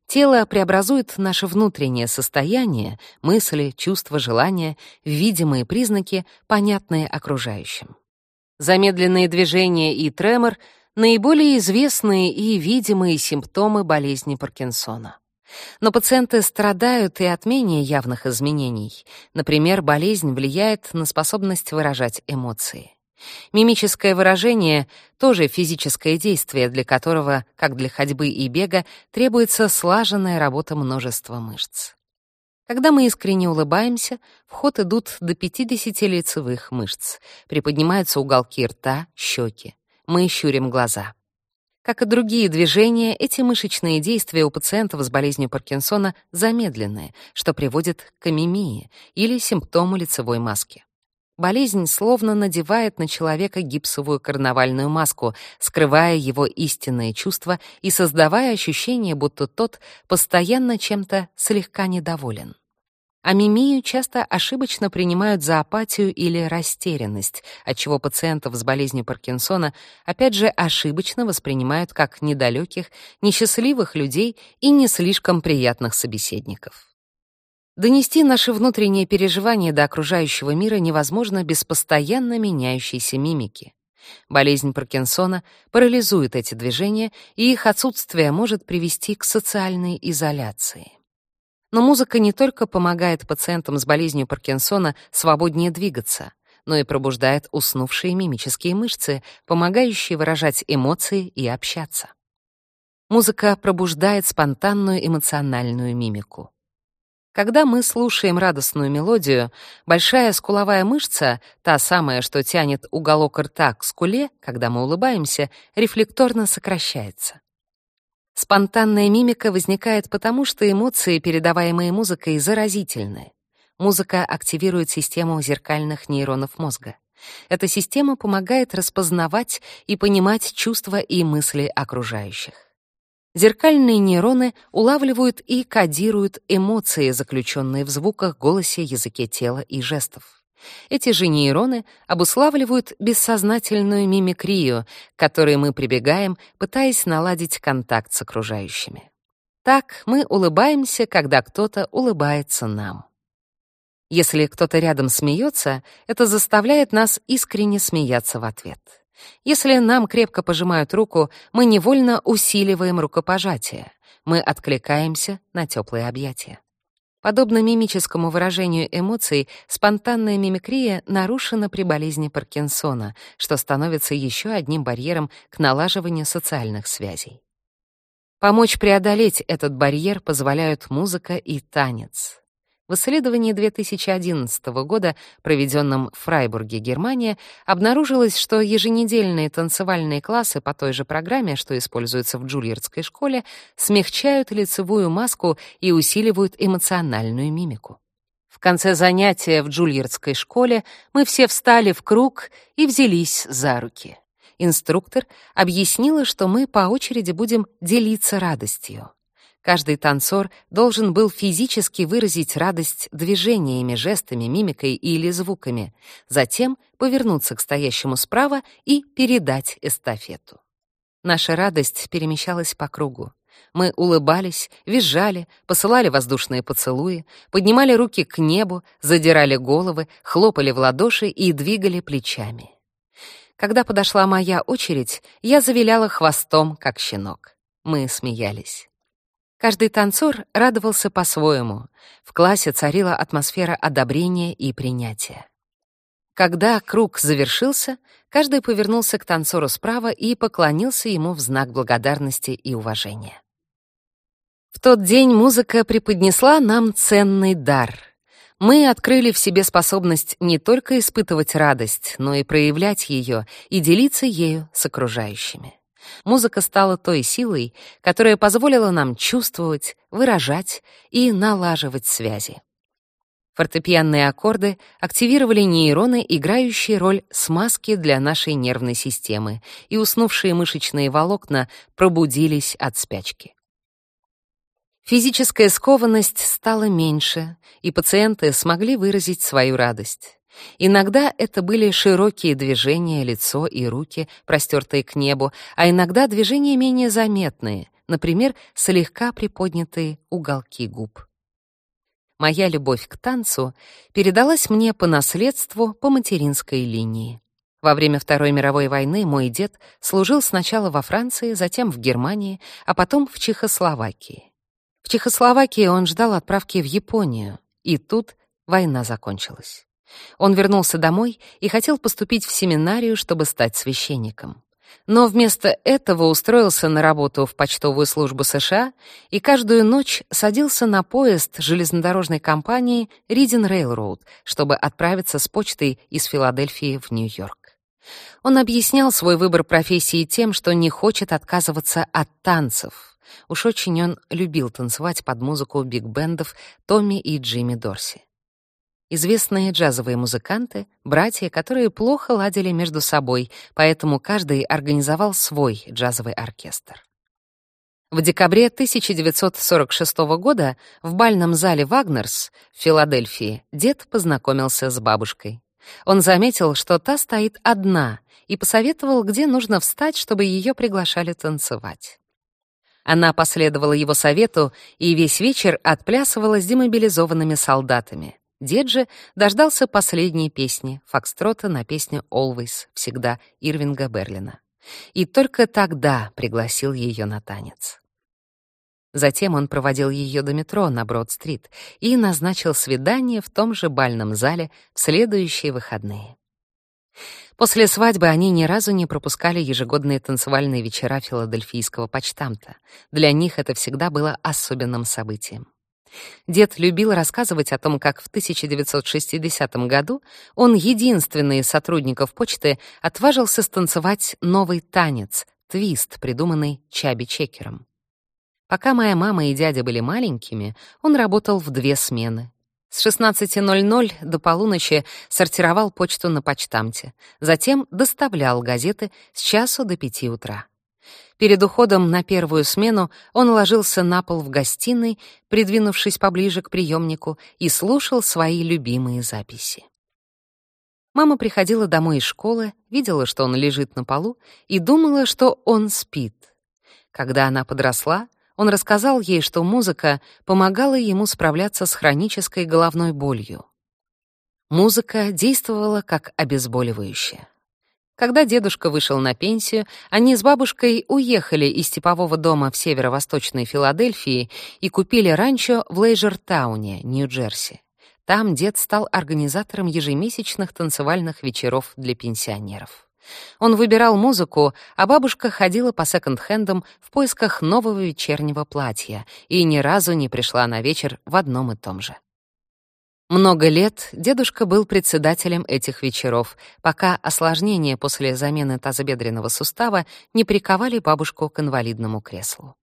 Тело преобразует наше внутреннее состояние, мысли, чувства, желания в видимые признаки, понятные окружающим. Замедленные движения и тремор — наиболее известные и видимые симптомы болезни Паркинсона. Но пациенты страдают и от менее явных изменений. Например, болезнь влияет на способность выражать эмоции. Мимическое выражение — тоже физическое действие, для которого, как для ходьбы и бега, требуется слаженная работа множества мышц. Когда мы искренне улыбаемся, в ход идут до 50 лицевых мышц, приподнимаются уголки рта, щеки. Мы щурим глаза. Как и другие движения, эти мышечные действия у пациентов с болезнью Паркинсона замедленные, что приводит к амимии или симптому лицевой маски. Болезнь словно надевает на человека гипсовую карнавальную маску, скрывая его истинные чувства и создавая ощущение, будто тот постоянно чем-то слегка недоволен. Амимию часто ошибочно принимают за апатию или растерянность, отчего пациентов с болезнью Паркинсона опять же ошибочно воспринимают как недалеких, несчастливых людей и не слишком приятных собеседников. Донести наши внутренние переживания до окружающего мира невозможно без постоянно меняющейся мимики. Болезнь Паркинсона парализует эти движения, и их отсутствие может привести к социальной изоляции. Но музыка не только помогает пациентам с болезнью Паркинсона свободнее двигаться, но и пробуждает уснувшие мимические мышцы, помогающие выражать эмоции и общаться. Музыка пробуждает спонтанную эмоциональную мимику. Когда мы слушаем радостную мелодию, большая скуловая мышца, та самая, что тянет уголок рта к скуле, когда мы улыбаемся, рефлекторно сокращается. Спонтанная мимика возникает потому, что эмоции, передаваемые музыкой, заразительны. Музыка активирует систему зеркальных нейронов мозга. Эта система помогает распознавать и понимать чувства и мысли окружающих. Зеркальные нейроны улавливают и кодируют эмоции, заключенные в звуках, голосе, языке тела и жестов. Эти же нейроны обуславливают бессознательную мимикрию, к которой мы прибегаем, пытаясь наладить контакт с окружающими. Так мы улыбаемся, когда кто-то улыбается нам. Если кто-то рядом смеется, это заставляет нас искренне смеяться в ответ. Если нам крепко пожимают руку, мы невольно усиливаем рукопожатие. Мы откликаемся на теплые объятия. Подобно мимическому выражению эмоций, спонтанная мимикрия нарушена при болезни Паркинсона, что становится еще одним барьером к налаживанию социальных связей. Помочь преодолеть этот барьер позволяют музыка и танец. В исследовании 2011 года, проведенном в Фрайбурге, Германия, обнаружилось, что еженедельные танцевальные классы по той же программе, что используется в Джульярдской школе, смягчают лицевую маску и усиливают эмоциональную мимику. В конце занятия в Джульярдской школе мы все встали в круг и взялись за руки. Инструктор объяснила, что мы по очереди будем делиться радостью. Каждый танцор должен был физически выразить радость движениями, жестами, мимикой или звуками, затем повернуться к стоящему справа и передать эстафету. Наша радость перемещалась по кругу. Мы улыбались, визжали, посылали воздушные поцелуи, поднимали руки к небу, задирали головы, хлопали в ладоши и двигали плечами. Когда подошла моя очередь, я завиляла хвостом, как щенок. Мы смеялись. Каждый танцор радовался по-своему. В классе царила атмосфера одобрения и принятия. Когда круг завершился, каждый повернулся к танцору справа и поклонился ему в знак благодарности и уважения. В тот день музыка преподнесла нам ценный дар. Мы открыли в себе способность не только испытывать радость, но и проявлять ее и делиться ею с окружающими. Музыка стала той силой, которая позволила нам чувствовать, выражать и налаживать связи. Фортепианные аккорды активировали нейроны, играющие роль смазки для нашей нервной системы, и уснувшие мышечные волокна пробудились от спячки. Физическая скованность стала меньше, и пациенты смогли выразить свою радость. Иногда это были широкие движения, лицо и руки, простертые к небу, а иногда движения менее заметные, например, слегка приподнятые уголки губ. Моя любовь к танцу передалась мне по наследству по материнской линии. Во время Второй мировой войны мой дед служил сначала во Франции, затем в Германии, а потом в Чехословакии. В Чехословакии он ждал отправки в Японию, и тут война закончилась. Он вернулся домой и хотел поступить в семинарию, чтобы стать священником. Но вместо этого устроился на работу в почтовую службу США и каждую ночь садился на поезд железнодорожной компании Reading Railroad, чтобы отправиться с почтой из Филадельфии в Нью-Йорк. Он объяснял свой выбор профессии тем, что не хочет отказываться от танцев. Уж очень он любил танцевать под музыку биг-бендов Томми и Джимми Дорси известные джазовые музыканты, братья, которые плохо ладили между собой, поэтому каждый организовал свой джазовый оркестр. В декабре 1946 года в бальном зале «Вагнерс» в Филадельфии дед познакомился с бабушкой. Он заметил, что та стоит одна, и посоветовал, где нужно встать, чтобы ее приглашали танцевать. Она последовала его совету и весь вечер отплясывала с демобилизованными солдатами. Дед же дождался последней песни, фокстрота на песню «Always», всегда, Ирвинга Берлина. И только тогда пригласил ее на танец. Затем он проводил ее до метро на Брод-стрит и назначил свидание в том же бальном зале в следующие выходные. После свадьбы они ни разу не пропускали ежегодные танцевальные вечера филадельфийского почтамта. Для них это всегда было особенным событием. Дед любил рассказывать о том, как в 1960 году он, единственный из сотрудников почты, отважился станцевать новый танец — твист, придуманный Чаби Чекером. Пока моя мама и дядя были маленькими, он работал в две смены. С 16.00 до полуночи сортировал почту на почтамте, затем доставлял газеты с часу до пяти утра. Перед уходом на первую смену он ложился на пол в гостиной, придвинувшись поближе к приемнику, и слушал свои любимые записи. Мама приходила домой из школы, видела, что он лежит на полу, и думала, что он спит. Когда она подросла, он рассказал ей, что музыка помогала ему справляться с хронической головной болью. Музыка действовала как обезболивающее. Когда дедушка вышел на пенсию, они с бабушкой уехали из типового дома в северо-восточной Филадельфии и купили ранчо в Лейжертауне, Нью-Джерси. Там дед стал организатором ежемесячных танцевальных вечеров для пенсионеров. Он выбирал музыку, а бабушка ходила по секонд-хендам в поисках нового вечернего платья и ни разу не пришла на вечер в одном и том же. Много лет дедушка был председателем этих вечеров, пока осложнения после замены тазобедренного сустава не приковали бабушку к инвалидному креслу.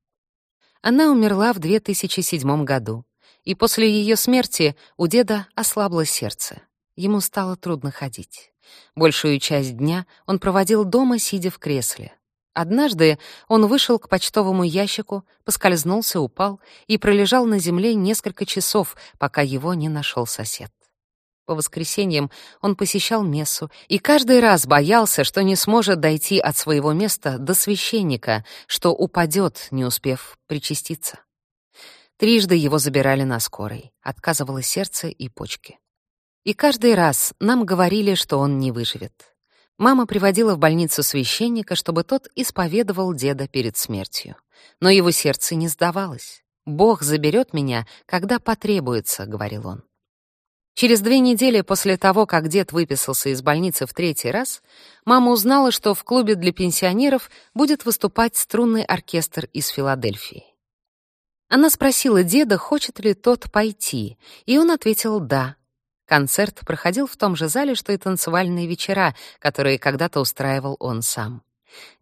Она умерла в 2007 году, и после ее смерти у деда ослабло сердце. Ему стало трудно ходить. Большую часть дня он проводил дома, сидя в кресле. Однажды он вышел к почтовому ящику, поскользнулся, упал и пролежал на земле несколько часов, пока его не нашел сосед. По воскресеньям он посещал мессу и каждый раз боялся, что не сможет дойти от своего места до священника, что упадет, не успев причаститься. Трижды его забирали на скорой, отказывало сердце и почки. И каждый раз нам говорили, что он не выживет. Мама приводила в больницу священника, чтобы тот исповедовал деда перед смертью. Но его сердце не сдавалось. «Бог заберет меня, когда потребуется», — говорил он. Через две недели после того, как дед выписался из больницы в третий раз, мама узнала, что в клубе для пенсионеров будет выступать струнный оркестр из Филадельфии. Она спросила деда, хочет ли тот пойти, и он ответил «да», Концерт проходил в том же зале, что и танцевальные вечера, которые когда-то устраивал он сам.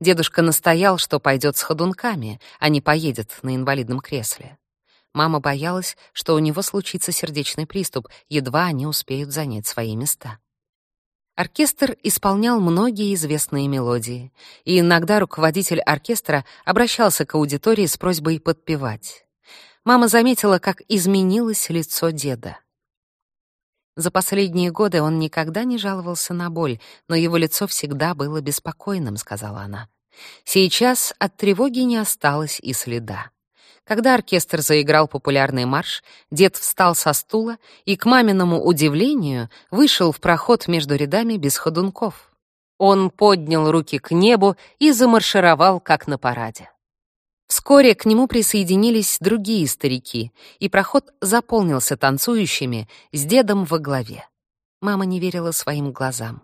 Дедушка настоял, что пойдет с ходунками, а не поедет на инвалидном кресле. Мама боялась, что у него случится сердечный приступ, едва они успеют занять свои места. Оркестр исполнял многие известные мелодии, и иногда руководитель оркестра обращался к аудитории с просьбой подпевать. Мама заметила, как изменилось лицо деда. За последние годы он никогда не жаловался на боль, но его лицо всегда было беспокойным, сказала она. Сейчас от тревоги не осталось и следа. Когда оркестр заиграл популярный марш, дед встал со стула и, к маминому удивлению, вышел в проход между рядами без ходунков. Он поднял руки к небу и замаршировал, как на параде. Вскоре к нему присоединились другие старики, и проход заполнился танцующими с дедом во главе. Мама не верила своим глазам.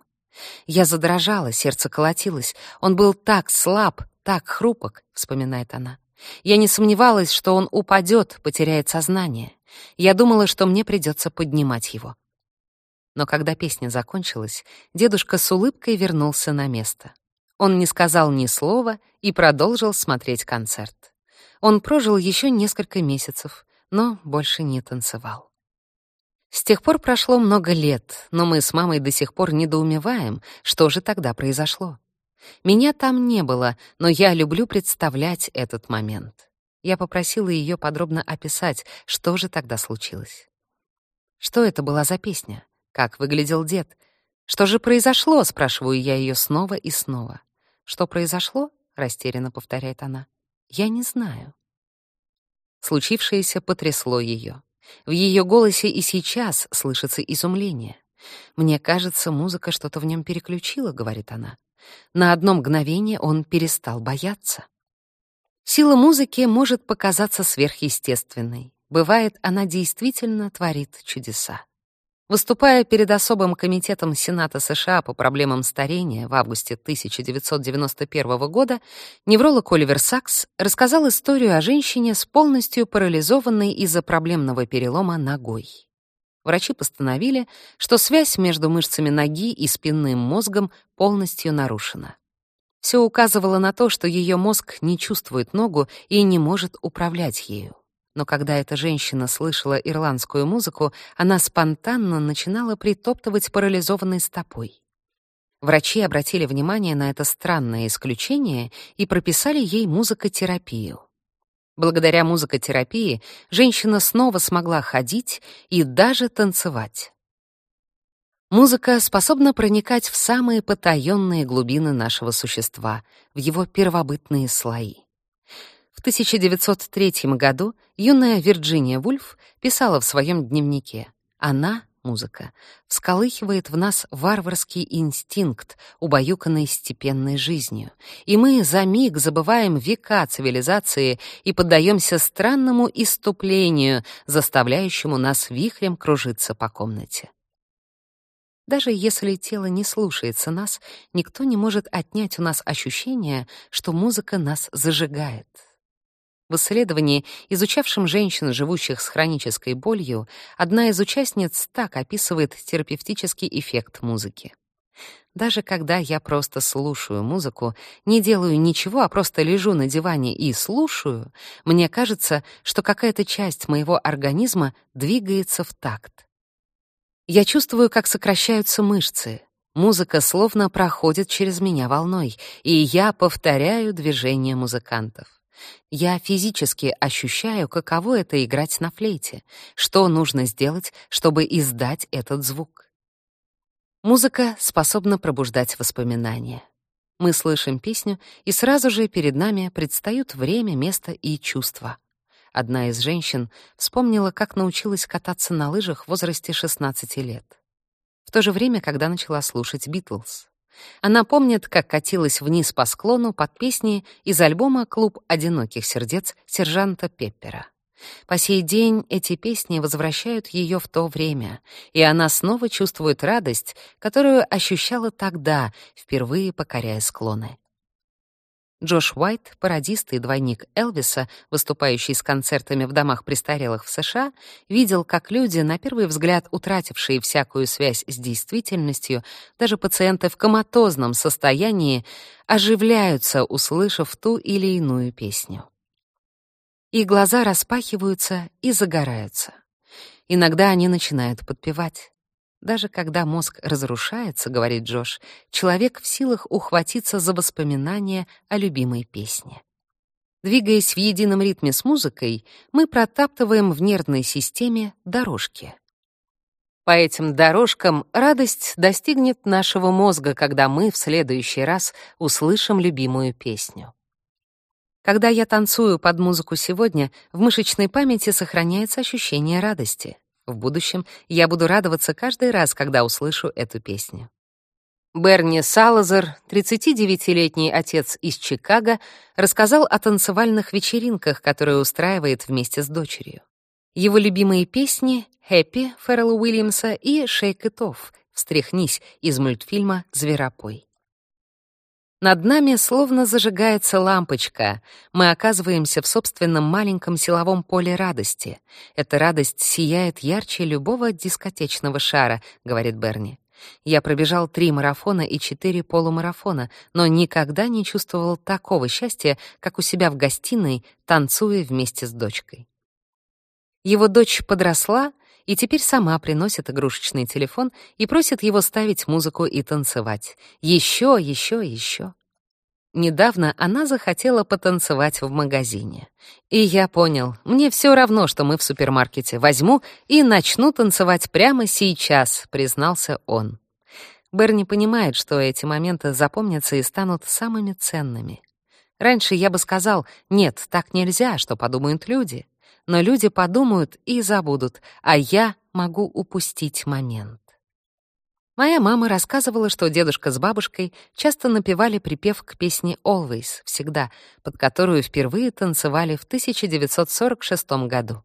Я задрожала, сердце колотилось. Он был так слаб, так хрупок, вспоминает она. Я не сомневалась, что он упадет, потеряет сознание. Я думала, что мне придется поднимать его. Но когда песня закончилась, дедушка с улыбкой вернулся на место. Он не сказал ни слова и продолжил смотреть концерт. Он прожил еще несколько месяцев, но больше не танцевал. С тех пор прошло много лет, но мы с мамой до сих пор недоумеваем, что же тогда произошло. Меня там не было, но я люблю представлять этот момент. Я попросила ее подробно описать, что же тогда случилось. Что это была за песня? Как выглядел дед? Что же произошло, спрашиваю я ее снова и снова. Что произошло? растерянно повторяет она. Я не знаю. Случившееся потрясло ее. В ее голосе и сейчас слышится изумление. Мне кажется, музыка что-то в нем переключила, говорит она. На одно мгновение он перестал бояться. Сила музыки может показаться сверхъестественной. Бывает, она действительно творит чудеса. Выступая перед особым комитетом Сената США по проблемам старения в августе 1991 года, невролог Оливер Сакс рассказал историю о женщине с полностью парализованной из-за проблемного перелома ногой. Врачи постановили, что связь между мышцами ноги и спинным мозгом полностью нарушена. Все указывало на то, что ее мозг не чувствует ногу и не может управлять ею но когда эта женщина слышала ирландскую музыку, она спонтанно начинала притоптывать парализованной стопой. Врачи обратили внимание на это странное исключение и прописали ей музыкотерапию. Благодаря музыкотерапии женщина снова смогла ходить и даже танцевать. Музыка способна проникать в самые потаённые глубины нашего существа, в его первобытные слои. В 1903 году юная Вирджиния Вульф писала в своем дневнике «Она, музыка, всколыхивает в нас варварский инстинкт, убаюканный степенной жизнью, и мы за миг забываем века цивилизации и поддаемся странному иступлению, заставляющему нас вихрем кружиться по комнате. Даже если тело не слушается нас, никто не может отнять у нас ощущение, что музыка нас зажигает. В исследовании, изучавшем женщин, живущих с хронической болью, одна из участниц так описывает терапевтический эффект музыки. Даже когда я просто слушаю музыку, не делаю ничего, а просто лежу на диване и слушаю, мне кажется, что какая-то часть моего организма двигается в такт. Я чувствую, как сокращаются мышцы. Музыка словно проходит через меня волной, и я повторяю движения музыкантов. Я физически ощущаю, каково это играть на флейте, что нужно сделать, чтобы издать этот звук. Музыка способна пробуждать воспоминания. Мы слышим песню, и сразу же перед нами предстают время, место и чувства. Одна из женщин вспомнила, как научилась кататься на лыжах в возрасте 16 лет. В то же время, когда начала слушать Битлз. Она помнит, как катилась вниз по склону под песни из альбома «Клуб одиноких сердец» сержанта Пеппера. По сей день эти песни возвращают ее в то время, и она снова чувствует радость, которую ощущала тогда, впервые покоряя склоны. Джош Уайт, пародист и двойник Элвиса, выступающий с концертами в домах престарелых в США, видел, как люди, на первый взгляд утратившие всякую связь с действительностью, даже пациенты в коматозном состоянии, оживляются, услышав ту или иную песню. Их глаза распахиваются и загораются. Иногда они начинают подпевать. Даже когда мозг разрушается, говорит Джош, человек в силах ухватиться за воспоминания о любимой песне. Двигаясь в едином ритме с музыкой, мы протаптываем в нервной системе дорожки. По этим дорожкам радость достигнет нашего мозга, когда мы в следующий раз услышим любимую песню. Когда я танцую под музыку сегодня, в мышечной памяти сохраняется ощущение радости. В будущем я буду радоваться каждый раз, когда услышу эту песню. Берни Салазар, 39-летний отец из Чикаго, рассказал о танцевальных вечеринках, которые устраивает вместе с дочерью. Его любимые песни «Happy» Феррелла Уильямса и «Shake it off» «Встряхнись» из мультфильма «Зверопой». Над нами словно зажигается лампочка. Мы оказываемся в собственном маленьком силовом поле радости. Эта радость сияет ярче любого дискотечного шара, говорит Берни. Я пробежал три марафона и четыре полумарафона, но никогда не чувствовал такого счастья, как у себя в гостиной, танцуя вместе с дочкой. Его дочь подросла и теперь сама приносит игрушечный телефон и просит его ставить музыку и танцевать. Еще, еще, еще. Недавно она захотела потанцевать в магазине. И я понял, мне все равно, что мы в супермаркете. Возьму и начну танцевать прямо сейчас, признался он. Берни понимает, что эти моменты запомнятся и станут самыми ценными. Раньше я бы сказал, нет, так нельзя, что подумают люди но люди подумают и забудут, а я могу упустить момент. Моя мама рассказывала, что дедушка с бабушкой часто напевали припев к песне «Always» — «Всегда», под которую впервые танцевали в 1946 году.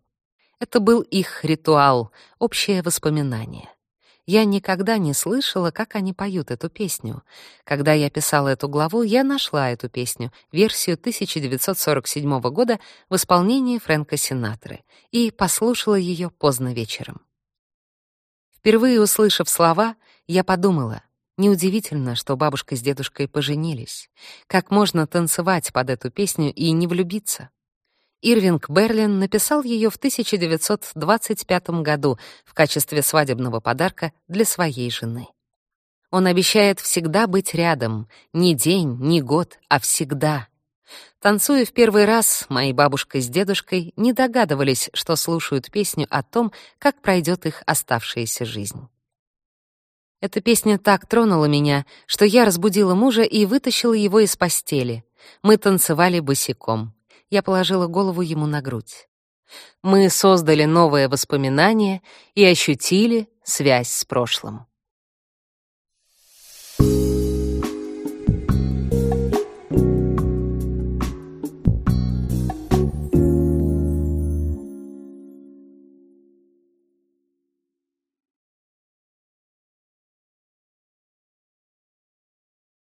Это был их ритуал, общее воспоминание. Я никогда не слышала, как они поют эту песню. Когда я писала эту главу, я нашла эту песню, версию 1947 года в исполнении Фрэнка Синатры, и послушала ее поздно вечером. Впервые услышав слова, я подумала, неудивительно, что бабушка с дедушкой поженились. Как можно танцевать под эту песню и не влюбиться? Ирвинг Берлин написал ее в 1925 году в качестве свадебного подарка для своей жены. Он обещает всегда быть рядом, ни день, ни год, а всегда. Танцуя в первый раз, мои бабушка с дедушкой не догадывались, что слушают песню о том, как пройдет их оставшаяся жизнь. Эта песня так тронула меня, что я разбудила мужа и вытащила его из постели. Мы танцевали босиком я положила голову ему на грудь. Мы создали новое воспоминание и ощутили связь с прошлым. Thank you.